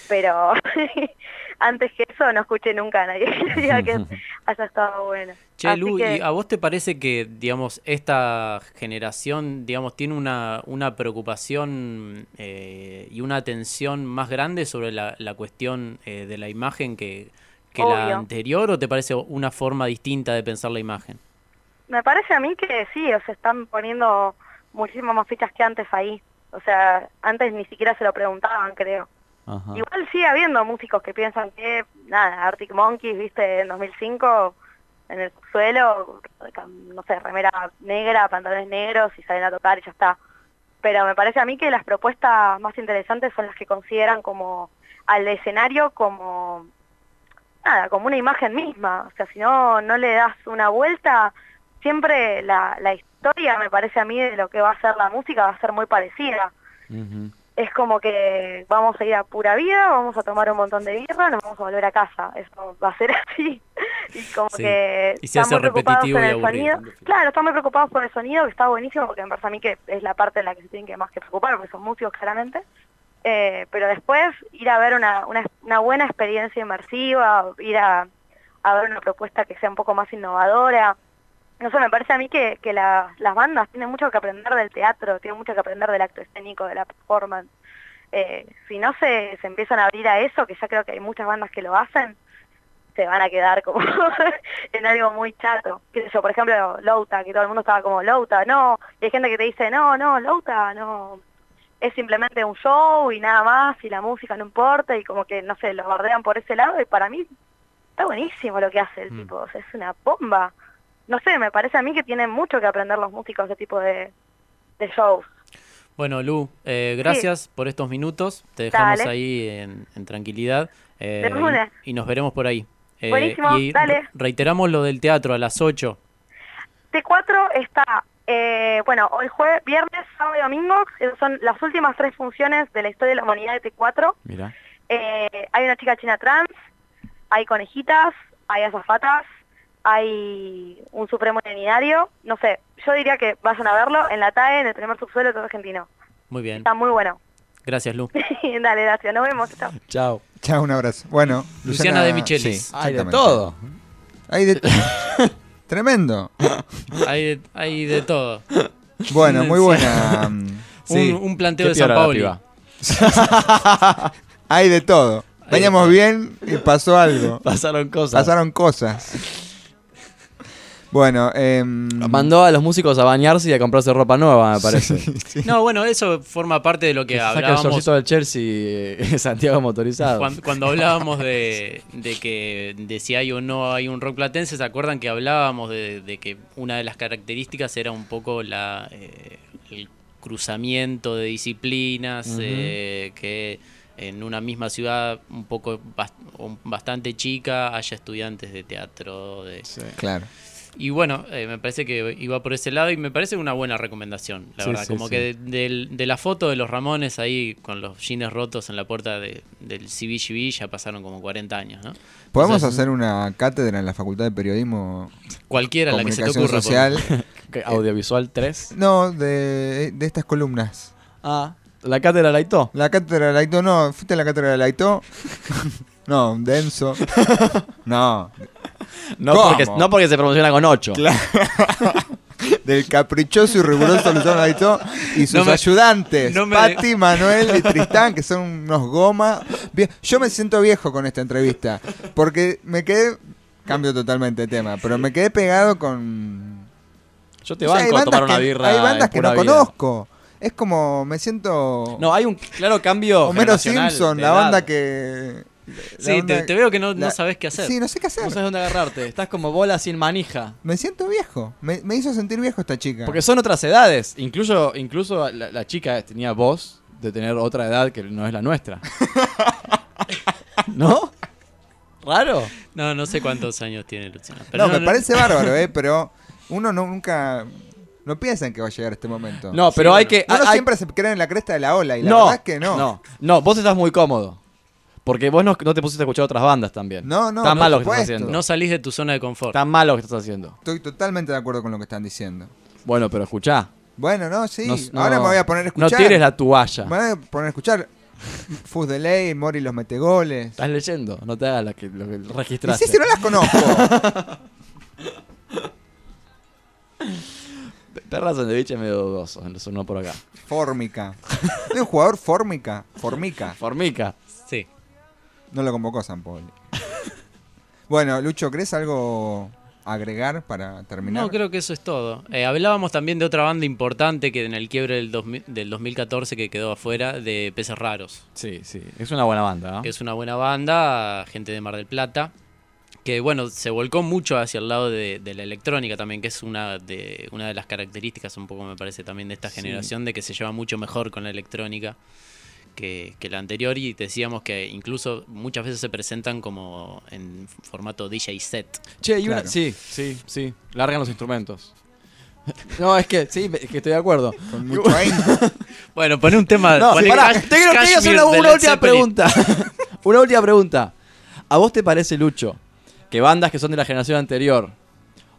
Pero antes que eso no escuché nunca a nadie que diga que haya estado bueno. Che, Lu, que- ¿y ¿a vos te parece que, digamos, esta generación, digamos, tiene una, una preocupación eh, y una atención más grande sobre la, la cuestión eh, de la imagen que, que la anterior o te parece una forma distinta de pensar la imagen? Me parece a mí que sí, o sea, están poniendo muchísimas más fichas que antes ahí. O sea, antes ni siquiera se lo preguntaban, creo. Ajá. Igual sigue habiendo músicos que piensan que, nada, Arctic Monkeys, viste, en 2005, en el suelo, no sé, remera negra, pantalones negros y salen a tocar y ya está. Pero me parece a mí que las propuestas más interesantes son las que consideran como al escenario como, nada, como una imagen misma. O sea, si no, no le das una vuelta, siempre la, la historia, me parece a mí, de lo que va a ser la música va a ser muy parecida. Es como que vamos a ir a pura vida, vamos a tomar un montón de birra, nos vamos a volver a casa. Eso va a ser así. Y como Sí. que Y se hace repetitivo y el aburrido. sonido. Claro, están muy preocupados por el sonido, que está buenísimo, porque me parece a mí que es la parte en la que se tienen que más que preocupar, porque son músicos claramente. Eh, pero después ir a ver una, una, una buena experiencia inmersiva, ir a, a ver una propuesta que sea un poco más innovadora. No sé, me parece a mí que, que la- las bandas tienen mucho que aprender del teatro, tienen mucho que aprender del acto escénico, de la performance. Eh, si no se, se empiezan a abrir a eso, que ya creo que hay muchas bandas que lo hacen, se van a quedar como en algo muy chato. Yo, por ejemplo, Louta, que todo el mundo estaba como Louta, no, y hay gente que te dice, no, no, Louta, no, es simplemente un show y nada más, y la música no importa, y como que, no sé, lo bardean por ese lado, y para mí está buenísimo lo que hace el tipo, o sea, es una bomba. No sé, me parece a mí que tienen mucho que aprender los músicos de tipo de, de shows. Bueno, Lu, eh, gracias por estos minutos. Te dejamos Dale. ahí en, en tranquilidad. eh, y, y nos veremos por ahí. Eh, Buenísimo, y dale. re- reiteramos lo del teatro a las 8. T4 está, eh, bueno, hoy jueves, viernes, sábado y domingo, son las últimas tres funciones de la historia de la humanidad de T4. Mira. Hay una chica china trans, hay conejitas, hay azafatas, hay un supremo unitario, no sé, yo diría que vayan a verlo en la TAE, en el primer subsuelo de todo argentino. Muy bien. Está muy bueno. Gracias, Lu. Dale, gracias, nos vemos. Chao. Chao. Chao, un abrazo. Bueno, Luciana de Michelis. sí, Hay de todo. Hay de Tremendo. Hay de, hay de todo. Bueno, muy buena. mm, Un, un planteo de San piba. Hay de todo. Veníamos bien y pasó algo. Pasaron cosas. Pasaron cosas. Bueno, em, Mandó a los músicos a bañarse y a comprarse ropa nueva, me parece. No, bueno, eso forma parte de lo que Saca el hablábamos shortcito del Chelsea eh, Santiago motorizado. Cuando, cuando hablábamos de, de que de si hay o no hay un rock platense, ¿se acuerdan que hablábamos de, de que una de las características era un poco la eh, el cruzamiento de disciplinas, eh, que en una misma ciudad un poco bastante chica haya estudiantes de teatro, de, Claro. Y bueno, eh, me parece que iba por ese lado y me parece una buena recomendación, la Sí, verdad. sí, Como sí. que de, la foto de los Ramones ahí con los jeans rotos en la puerta de- del CBGB ya pasaron como 40 años, ¿no? ¿Podemos Entonces, hacer una cátedra en la Facultad de Periodismo? Cualquiera, la que se te Comunicación ocurra, por- Social. ¿Qué, ¿Audiovisual 3? No, de, de estas columnas. Ah, ¿la cátedra Laito? La cátedra de Laito, no. ¿Fuiste a la cátedra de Laito? no, denso. No. No ¿Cómo? porque, no porque se promociona con 8. Claro. Del caprichoso y riguroso Luciano Laito y sus No me- ayudantes, no me- Patti, Manuel y Tristán, que son unos goma. Vie- Yo me siento viejo con esta entrevista, porque me quedé, cambio totalmente de tema, pero me quedé pegado con... Yo te O sea, banco hay a tomar una que- birra. Hay en bandas que pura no vida. conozco. Es como, me siento... No, hay un claro cambio. Homero generacional Simpson, de la edad. banda que... Sí, te, onda- te veo que no, la- no sabes qué hacer. Sí, no sé qué hacer. No sabes dónde agarrarte. Estás como bola sin manija. Me siento viejo. Me, me hizo sentir viejo esta chica. Porque son otras edades. Incluso, incluso la, la chica tenía voz de tener otra edad que no es la nuestra. ¿No? ¿Raro? No, no sé cuántos años tiene Luciana. pero No, me parece bárbaro, ¿eh? Pero uno no, nunca... No piensa en que va a llegar este momento. No, pero hay que- Uno hay- siempre se cree en la cresta de la ola y la no, verdad es que no. no. No, vos estás muy cómodo. Porque vos no, no te pusiste a escuchar otras bandas también. No, no, Está por mal lo que estás haciendo. No salís de tu zona de confort. Está mal lo que estás haciendo. Estoy totalmente de acuerdo con lo que están diciendo. Bueno, pero escuchá. Bueno, no, sí. No- Ahora no- me voy a poner a no escuchar. tires la toalla. Me voy a poner a escuchar Fus de Ley, Mori los metegoles. Estás leyendo, no te hagas la que, lo que Y registraste. sí, si no las conozco. Perra Sandevich es medio dudoso, no por acá. Fórmica. ¿Hay un jugador Fórmica? Formica. Formica. No lo convocó San Pauli. bueno, Lucho, ¿crees algo agregar para terminar? No, creo que eso es todo. Eh, hablábamos también de otra banda importante que en el quiebre del, 2000 del 2014 que quedó afuera, de Peces Raros. Sí, sí. Es una buena banda, ¿no? Que es una buena banda, gente de Mar del Plata. Que bueno, se volcó mucho hacia el lado de, de la electrónica también, que es una de, una de las características un poco me parece también de esta Sí. generación, de que se lleva mucho mejor con la electrónica que, que la anterior y decíamos que incluso muchas veces se presentan como en formato DJ set. Che, y una- sí, sí, sí. Largan los instrumentos. No, es que sí, es que estoy de acuerdo. Con mucho ahínco. Bueno, poné un tema. No, poné pará, te quiero, hacer una, de una Led última Zeppelin. pregunta. una última pregunta. ¿A vos te parece, Lucho, que bandas que son de la generación anterior,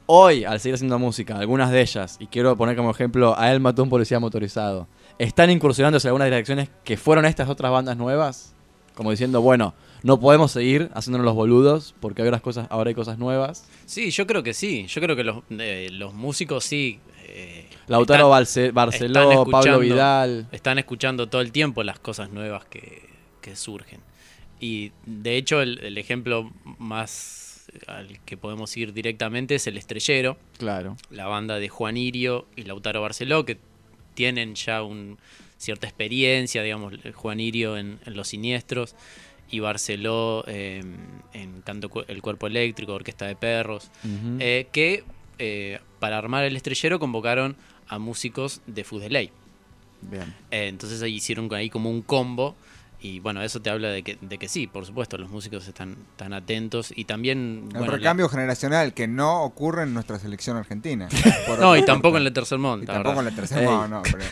hoy, al seguir haciendo música, algunas de ellas, y quiero poner como ejemplo a él mató a un policía motorizado, están incursionándose en algunas direcciones que fueron estas otras bandas nuevas? Como diciendo, bueno, no podemos seguir haciéndonos los boludos porque hay otras cosas, ahora hay cosas nuevas. Sí, yo creo que sí. Yo creo que los, eh, los músicos sí. eh, Lautaro están- Barce- Barceló, están Pablo Vidal. Están escuchando todo el tiempo las cosas nuevas que, que surgen. Y de hecho, el, el ejemplo más al que podemos ir directamente es el Estrellero. Claro. La banda de Juan Irio y Lautaro Barceló, que tienen ya un, cierta experiencia, digamos, Juan Irio en, en Los Siniestros y Barceló eh, en Canto Cu- El Cuerpo Eléctrico, Orquesta de Perros, eh, que eh, para armar el estrellero convocaron a músicos de Fudeley. Bien. Entonces ahí hicieron ahí como un combo. Y bueno, eso te habla de que, de que sí, por supuesto, los músicos están, están atentos y también... El bueno, la- recambio generacional que no ocurre en nuestra selección argentina. No, y tampoco en el tercer la tampoco en el tercer mundo, no, pero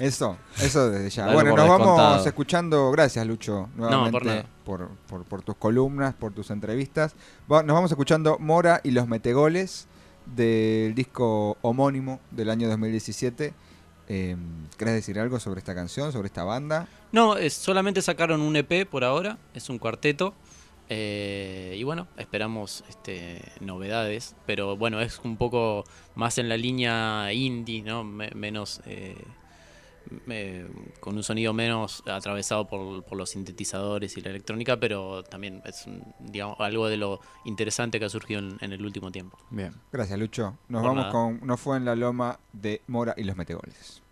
eso, eso desde ya. Bueno, nos vamos escuchando, gracias Lucho, nuevamente por por, por- por tus columnas, por tus entrevistas. Nos vamos escuchando Mora y los Metegoles del disco homónimo del año 2017. Eh, ¿Querés decir algo sobre esta canción, sobre esta banda? No, solamente sacaron un EP por ahora, es un cuarteto. eh, y bueno, esperamos este, novedades, pero bueno, es un poco más en la línea indie, ¿no? Me- menos eh, con un sonido menos atravesado por, por los sintetizadores y la electrónica, pero también es digamos, algo de lo interesante que ha surgido en, en el último tiempo. Bien. Gracias Lucho. Nos Por vamos nada. con No fue en la loma de Mora y los Metegoles.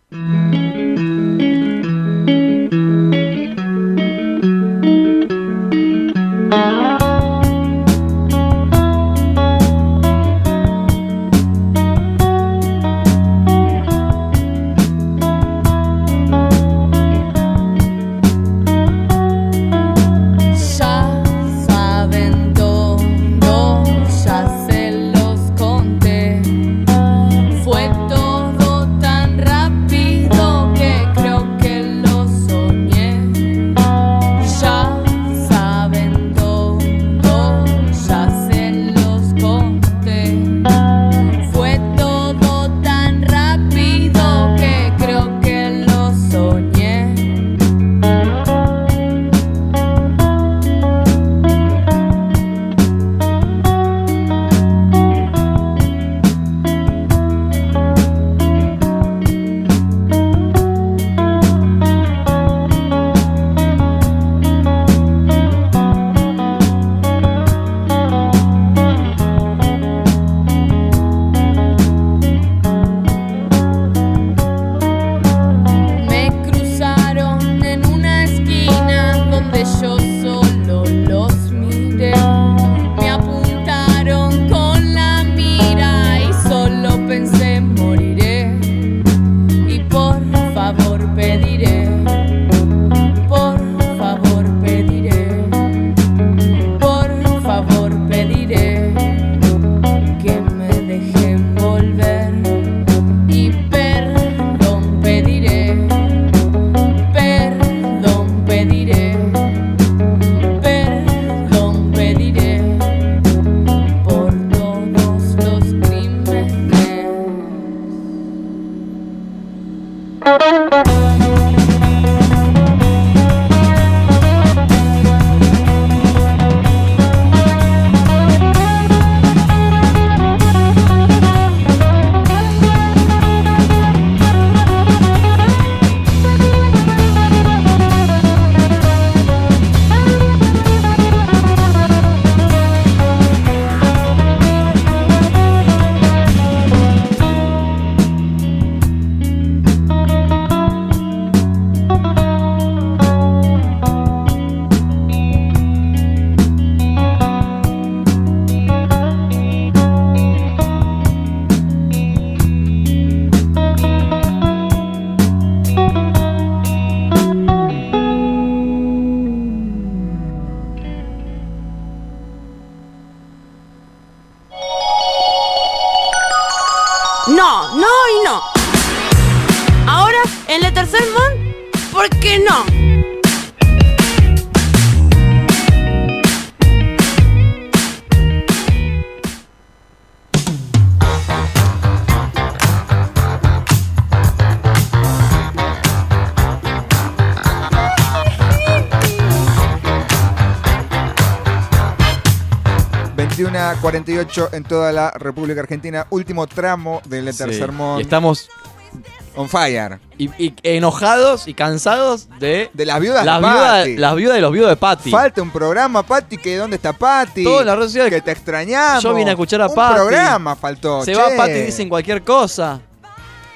A 48 en toda la República Argentina. Último tramo del Sí. tercer mon. Y estamos on fire. Y, y enojados y cansados de. De las viudas las de las viudas de los viudos de Patti. Falta un programa, Pati, que ¿dónde está Pati? Todo en las redes sociales. Que te extrañamos. Yo vine a escuchar a un Patti. programa faltó. Se che. va Patti y dicen cualquier cosa.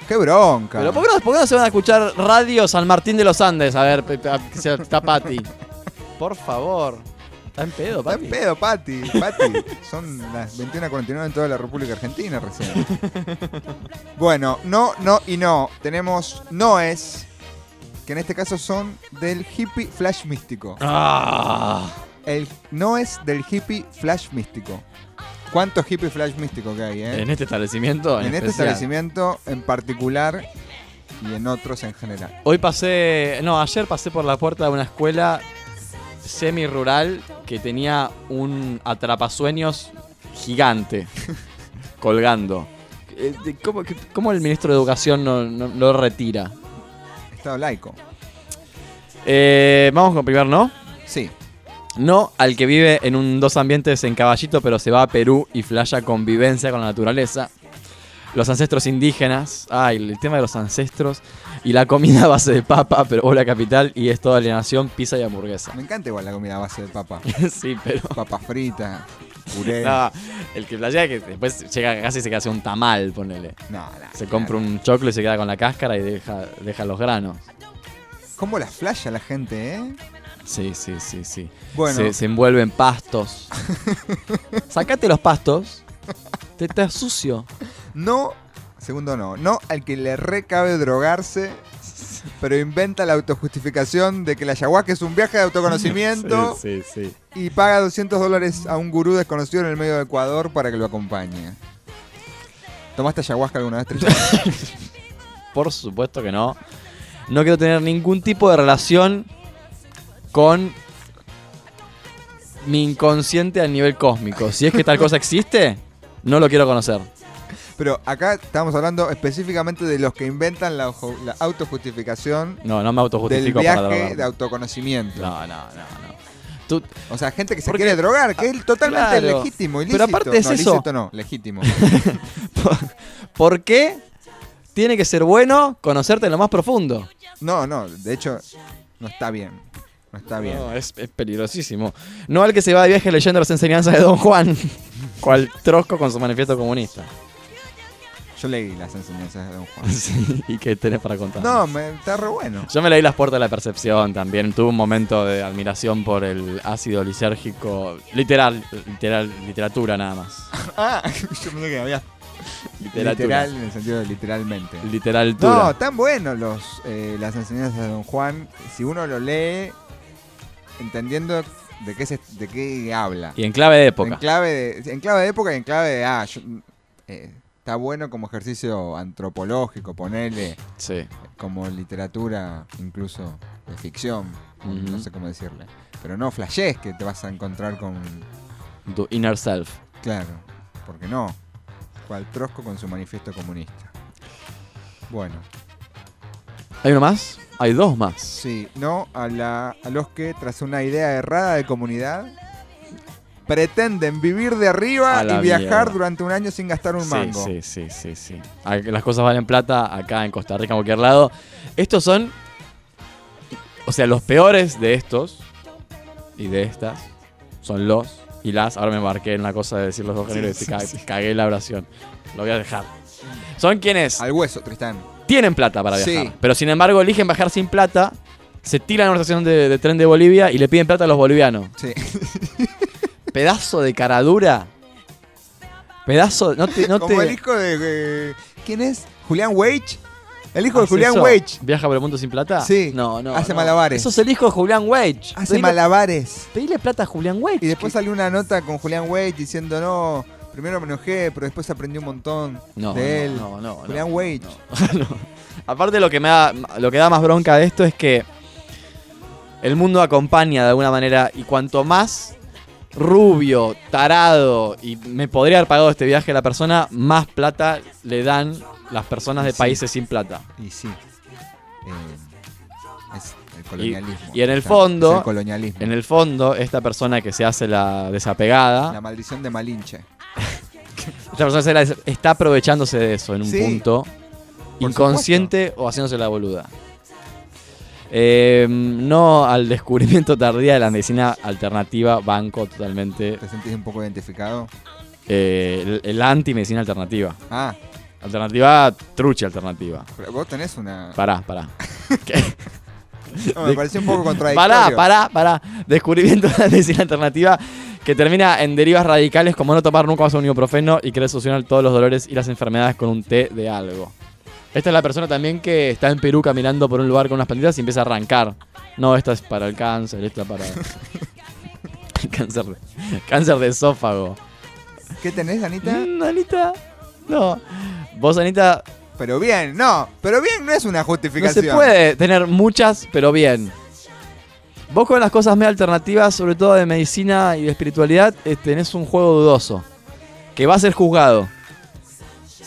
Qué bronca. Pero ¿por qué, no, por qué no se van a escuchar Radio San Martín de los Andes? A ver, sea- está Patti. Por favor. Está en pedo, Está Patti. en pedo, Pati. Pati. Son las 21.49 en toda la República Argentina recién. bueno, no, no y no. Tenemos noes, que en este caso son del hippie flash místico. Ah. El noes del hippie flash místico. ¿Cuántos hippie flash místicos que hay, eh? En este establecimiento. En, En este especial. establecimiento en particular y en otros en general. Hoy pasé. No, ayer pasé por la puerta de una escuela semi-rural que tenía un atrapasueños gigante colgando. Eh, ¿Cómo, el ministro de Educación no, no- no lo retira? Estado laico. Eh, Vamos con primer no. Sí. No al que vive en un dos ambientes en caballito, pero se va a Perú y flasha convivencia con la naturaleza. Los ancestros indígenas. Ay, el tema de los ancestros. Y la comida a base de papa, pero vos la capital y es toda alienación, pizza y hamburguesa. Me encanta igual la comida a base de papa. sí, pero. Papa frita, puré. No, el que flashea que después llega casi se queda hace un tamal, ponele. No, no, Se compra un choclo y se queda con la cáscara y deja, deja los granos. ¿Cómo la flasha la gente, eh? Sí, sí, sí, sí. Bueno. Se, se envuelve en pastos. Sacate los pastos. Te está sucio. No, segundo no, no al que le recabe drogarse, pero inventa la autojustificación de que la ayahuasca es un viaje de autoconocimiento Sí, sí, sí. y paga 200 dólares a un gurú desconocido en el medio de Ecuador para que lo acompañe. ¿Tomaste ayahuasca alguna vez? Por supuesto que no. No quiero tener ningún tipo de relación con mi inconsciente a nivel cósmico. Si es que tal cosa existe, no lo quiero conocer. Pero acá estamos hablando específicamente de los que inventan la, autojustificación No, no me del autojustifico viaje para drogarme. de autoconocimiento. No, no, no, no. Tú- O sea, gente que se Porque- quiere drogar, que es totalmente Claro. legítimo, ilícito. Pero aparte es no, eso. ilícito no, legítimo. ¿Por qué tiene que ser bueno conocerte en lo más profundo? No, no, de hecho, no está bien. No está bien. No, es, es peligrosísimo. No al que se va de viaje leyendo las enseñanzas de Don Juan, cual trosco con su manifiesto comunista. Yo leí las enseñanzas de Don Juan. Sí, ¿Y qué tenés para contar? No, me, está re bueno. Yo me leí Las Puertas de la Percepción también. Tuve un momento de admiración por el ácido lisérgico. Literal, literal, literatura nada más. Ah, yo pensé que había. Literatura. Literal, en el sentido de literalmente. Literaltura. No, tan buenos los, eh, las enseñanzas de Don Juan. Si uno lo lee entendiendo de qué, se, de qué habla. Y en clave de época. En clave de, en clave de época y en clave de. Ah, yo- eh, está bueno como ejercicio antropológico, ponerle. Sí. Como literatura, incluso de ficción. No sé cómo decirle. Pero no flashes que te vas a encontrar con. Tu inner self. Claro, porque no. Cual Trosco con su manifiesto comunista. Bueno, ¿Hay uno más? Hay dos más. sí, no a, la, a los que, tras una idea errada de comunidad, pretenden vivir de arriba y viajar mierda. durante un año sin gastar un Sí, mango. Sí, sí, sí, Las cosas valen plata acá en Costa Rica, en cualquier lado. Estos son. O sea, los peores de estos y de estas son los y las. Ahora me embarqué en la cosa de decir los dos géneros Sí, y ca- sí, sí. cagué la oración. Lo voy a dejar. Son quienes Al hueso, Tristán. tienen plata para viajar, Sí. pero sin embargo eligen viajar sin plata. Se tiran a una estación de, de tren de Bolivia y le piden plata a los bolivianos. Sí. Pedazo de caradura. Pedazo. No te, no Como te- el hijo de. eh, ¿Quién es? ¿Julián Wage? El hijo de ¿Hace Julián eso? Wage. ¿Viaja por el mundo sin plata? Sí. No, no. Hace no. malabares. Eso es el hijo de Julián Wage. Hace Pedile- malabares. Pedile plata a Julián Wage. Y después salió una nota con Julián Wade diciendo no. Primero me enojé, pero después aprendí un montón No, de él. no, no, no, Julián no, Wade. no. Aparte lo que me da, lo que da más bronca de esto es que el mundo acompaña de alguna manera y cuanto más rubio, tarado y me podría haber pagado este viaje a la persona, más plata le dan las personas de Sí. países sin plata. Y sí. Eh, es el colonialismo. y en el fondo, el colonialismo. en el fondo, esta persona que se hace la desapegada, La maldición de Malinche. esta persona se la está aprovechándose de eso en un Sí. punto inconsciente o haciéndose la boluda. Eh, no al descubrimiento tardía de la medicina alternativa, banco totalmente. ¿Te sentís un poco identificado? eh, el, el anti-medicina alternativa. Ah, Alternativa, trucha alternativa. pero vos tenés una. Pará, pará. No, me pareció un poco contradictorio. Pará, pará, pará. Descubrimiento de la medicina alternativa que termina en derivas radicales como no tomar nunca más un ibuprofeno y querer solucionar todos los dolores y las enfermedades con un té de algo. Esta es la persona también que está en Perú caminando por un lugar con unas plantitas y empieza a arrancar. No, esta es para el cáncer, esta para... el cáncer de, cáncer de esófago. ¿Qué tenés, Anita? Mm, Anita, no. Vos, Anita, Pero bien, no. Pero bien no es una no justificación. se puede tener muchas, pero bien. Vos con las cosas medio alternativas, sobre todo de medicina y de espiritualidad, eh, tenés un juego dudoso. Que va a ser juzgado.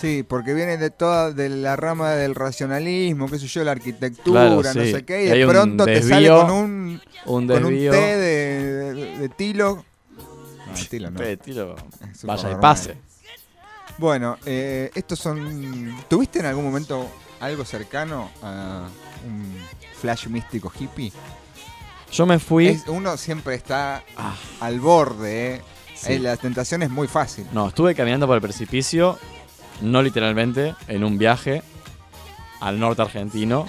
Sí, porque viene de toda de la rama del racionalismo, qué sé yo, la arquitectura, Claro, no sé qué, y Y de pronto te sale con un, un con un té de, de- de tilo. No, de tilo no. Té de tilo, vaya y pase. Bueno, eh, estos son. ¿Tuviste en algún momento algo cercano a un flash místico hippie? Yo me fui. Es- uno siempre está Ah. al borde, ¿eh? Sí. Eh, la tentación es muy fácil. No, estuve caminando por el precipicio, no literalmente, en un viaje al norte argentino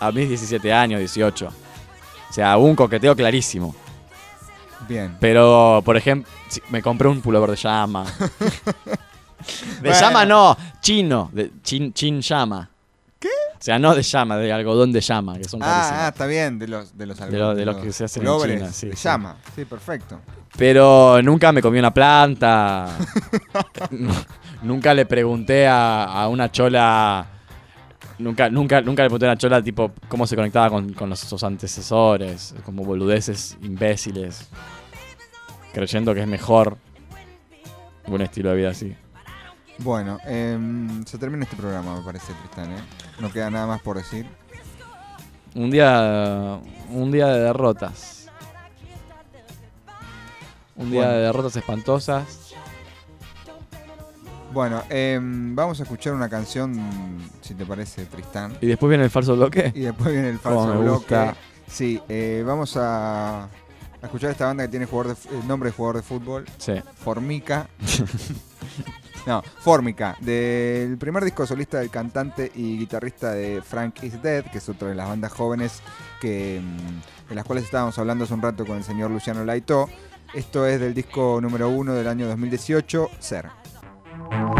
a mis 17 años, 18. O sea, un coqueteo clarísimo. Bien. Pero, por ejemplo, me compré un pullover de llama. de Bueno. llama no, chino, de chin, chin llama. O sea, no de llama, de algodón de llama, que son Ah, ah, está bien, de los de los De lo- de los que se hacen en China, sí, de sí. llama. Sí, perfecto. Pero nunca me comí una planta. Nu- nunca le pregunté a, a una chola. Nunca, nunca, nunca le pregunté a una chola tipo cómo se conectaba con, con los, sus antecesores. Como boludeces imbéciles. Creyendo que es mejor un estilo de vida así. Bueno, em, se termina este programa, me parece, Tristán, ¿eh? No queda nada más por decir. Un día. Un día de derrotas. Un día Bueno. de derrotas espantosas. Bueno, em, vamos a escuchar una canción, si te parece, Tristán. Y después viene el falso bloque. Y después viene el Cómo falso bloque. gusta. Sí, eh, vamos a, a escuchar esta banda que tiene jugador de, el nombre de jugador de fútbol. Sí. Formica. no, Formica. Del primer disco solista del cantante y guitarrista de Frank is Dead, que es otra de las bandas jóvenes que, mm, de las cuales estábamos hablando hace un rato con el señor Luciano Laito. Esto es del disco número uno del año 2018, Ser. Ser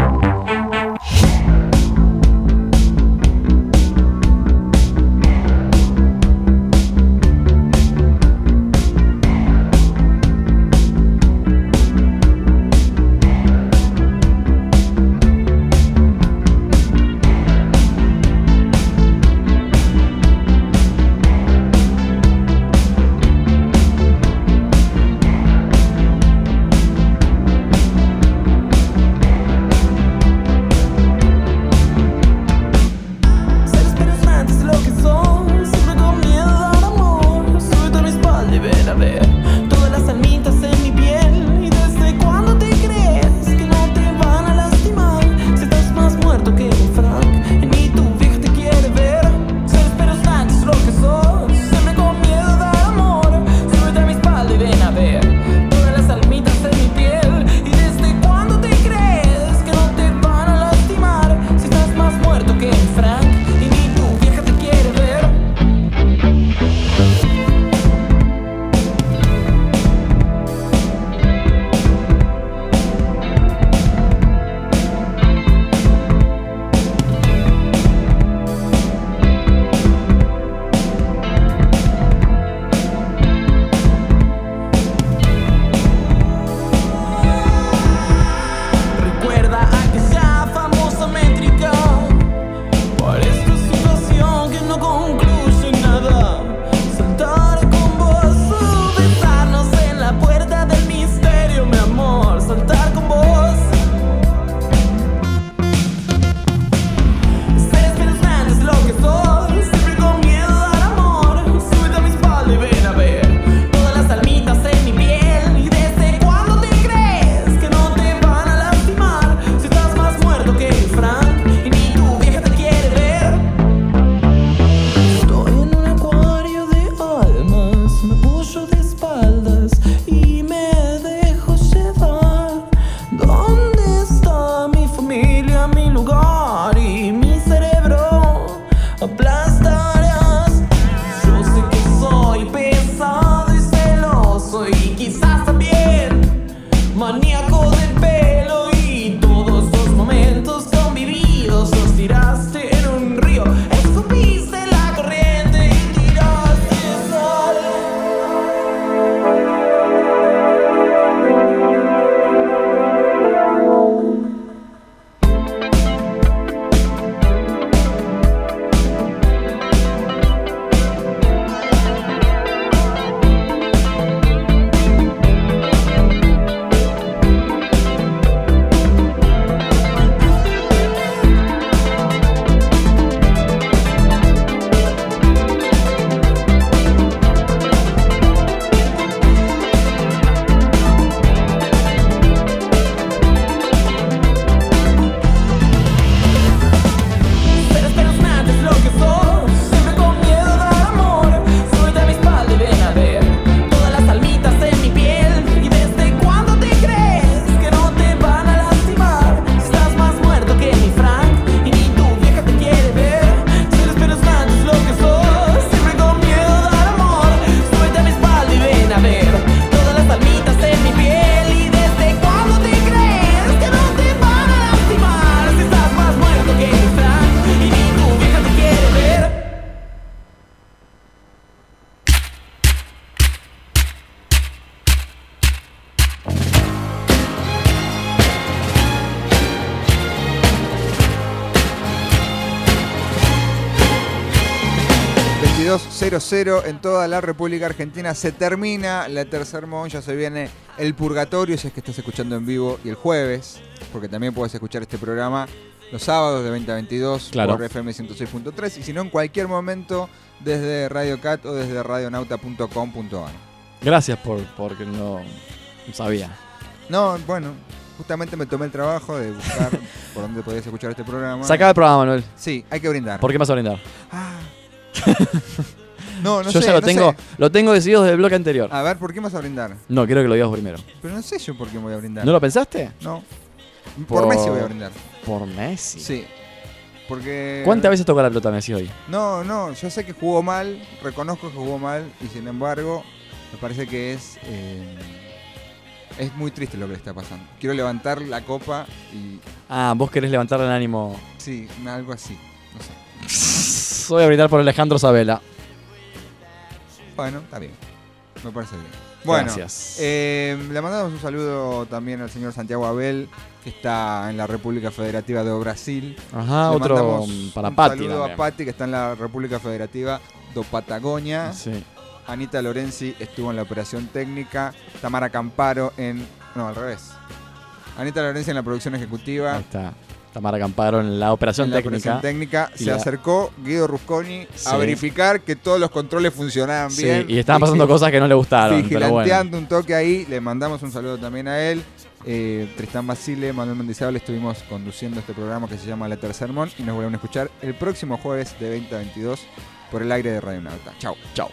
22.00 en toda la República Argentina. Se termina la tercer mon, ya se viene el purgatorio si es que estás escuchando en vivo y el jueves, porque también puedes escuchar este programa los sábados de 20 a 22 Claro. por FM 106.3 y si no en cualquier momento desde Radio Cat o desde radionauta.com.ar. Gracias por porque no, no sabía. No, bueno, justamente me tomé el trabajo de buscar por dónde podías escuchar este programa. Se acaba el programa, Manuel. Sí, hay que brindar. ¿Por qué vas a brindar? No, no Yo sé, ya lo no tengo, sé. lo tengo decidido desde el bloque anterior. A ver, ¿por qué vas a brindar? No, quiero que lo digas primero. Pero no sé yo por qué me voy a brindar. ¿No lo pensaste? No. Por, Messi voy a brindar. ¿Por Messi? Sí. Porque. ¿Cuántas veces tocó la pelota Messi hoy? No, no, yo sé que jugó mal, reconozco que jugó mal y sin embargo me parece que es eh, es muy triste lo que le está pasando. Quiero levantar la copa y Ah, vos querés levantarle el ánimo. sí, algo así, no sé. Voy a brindar por Alejandro Sabela. Bueno, está bien. Me parece bien. Bueno, Gracias. eh, le mandamos un saludo también al señor Santiago Abel, que está en la República Federativa de Brasil. Ajá, Le otro para un Pati saludo también. a Pati, que está en la República Federativa de Patagonia. Sí. Anita Lorenzi estuvo en la operación técnica. Tamara Camparo en. No, al revés. Anita Lorenzi en la producción ejecutiva. Ahí está. Tamara Camparo en la operación en la técnica. Operación técnica se acercó Guido Rusconi a verificar que todos los controles funcionaban bien. sí. Y estaban pasando cosas que no le gustaron. Vigilanteando bueno. un toque ahí, le mandamos un saludo también a él. Eh, Tristán Basile, Manuel Mendizábal, estuvimos conduciendo este programa que se llama La Tercer Mon y nos volvemos a escuchar el próximo jueves de 20 a 22 por el aire de Radio Nauta. Chao. Chao.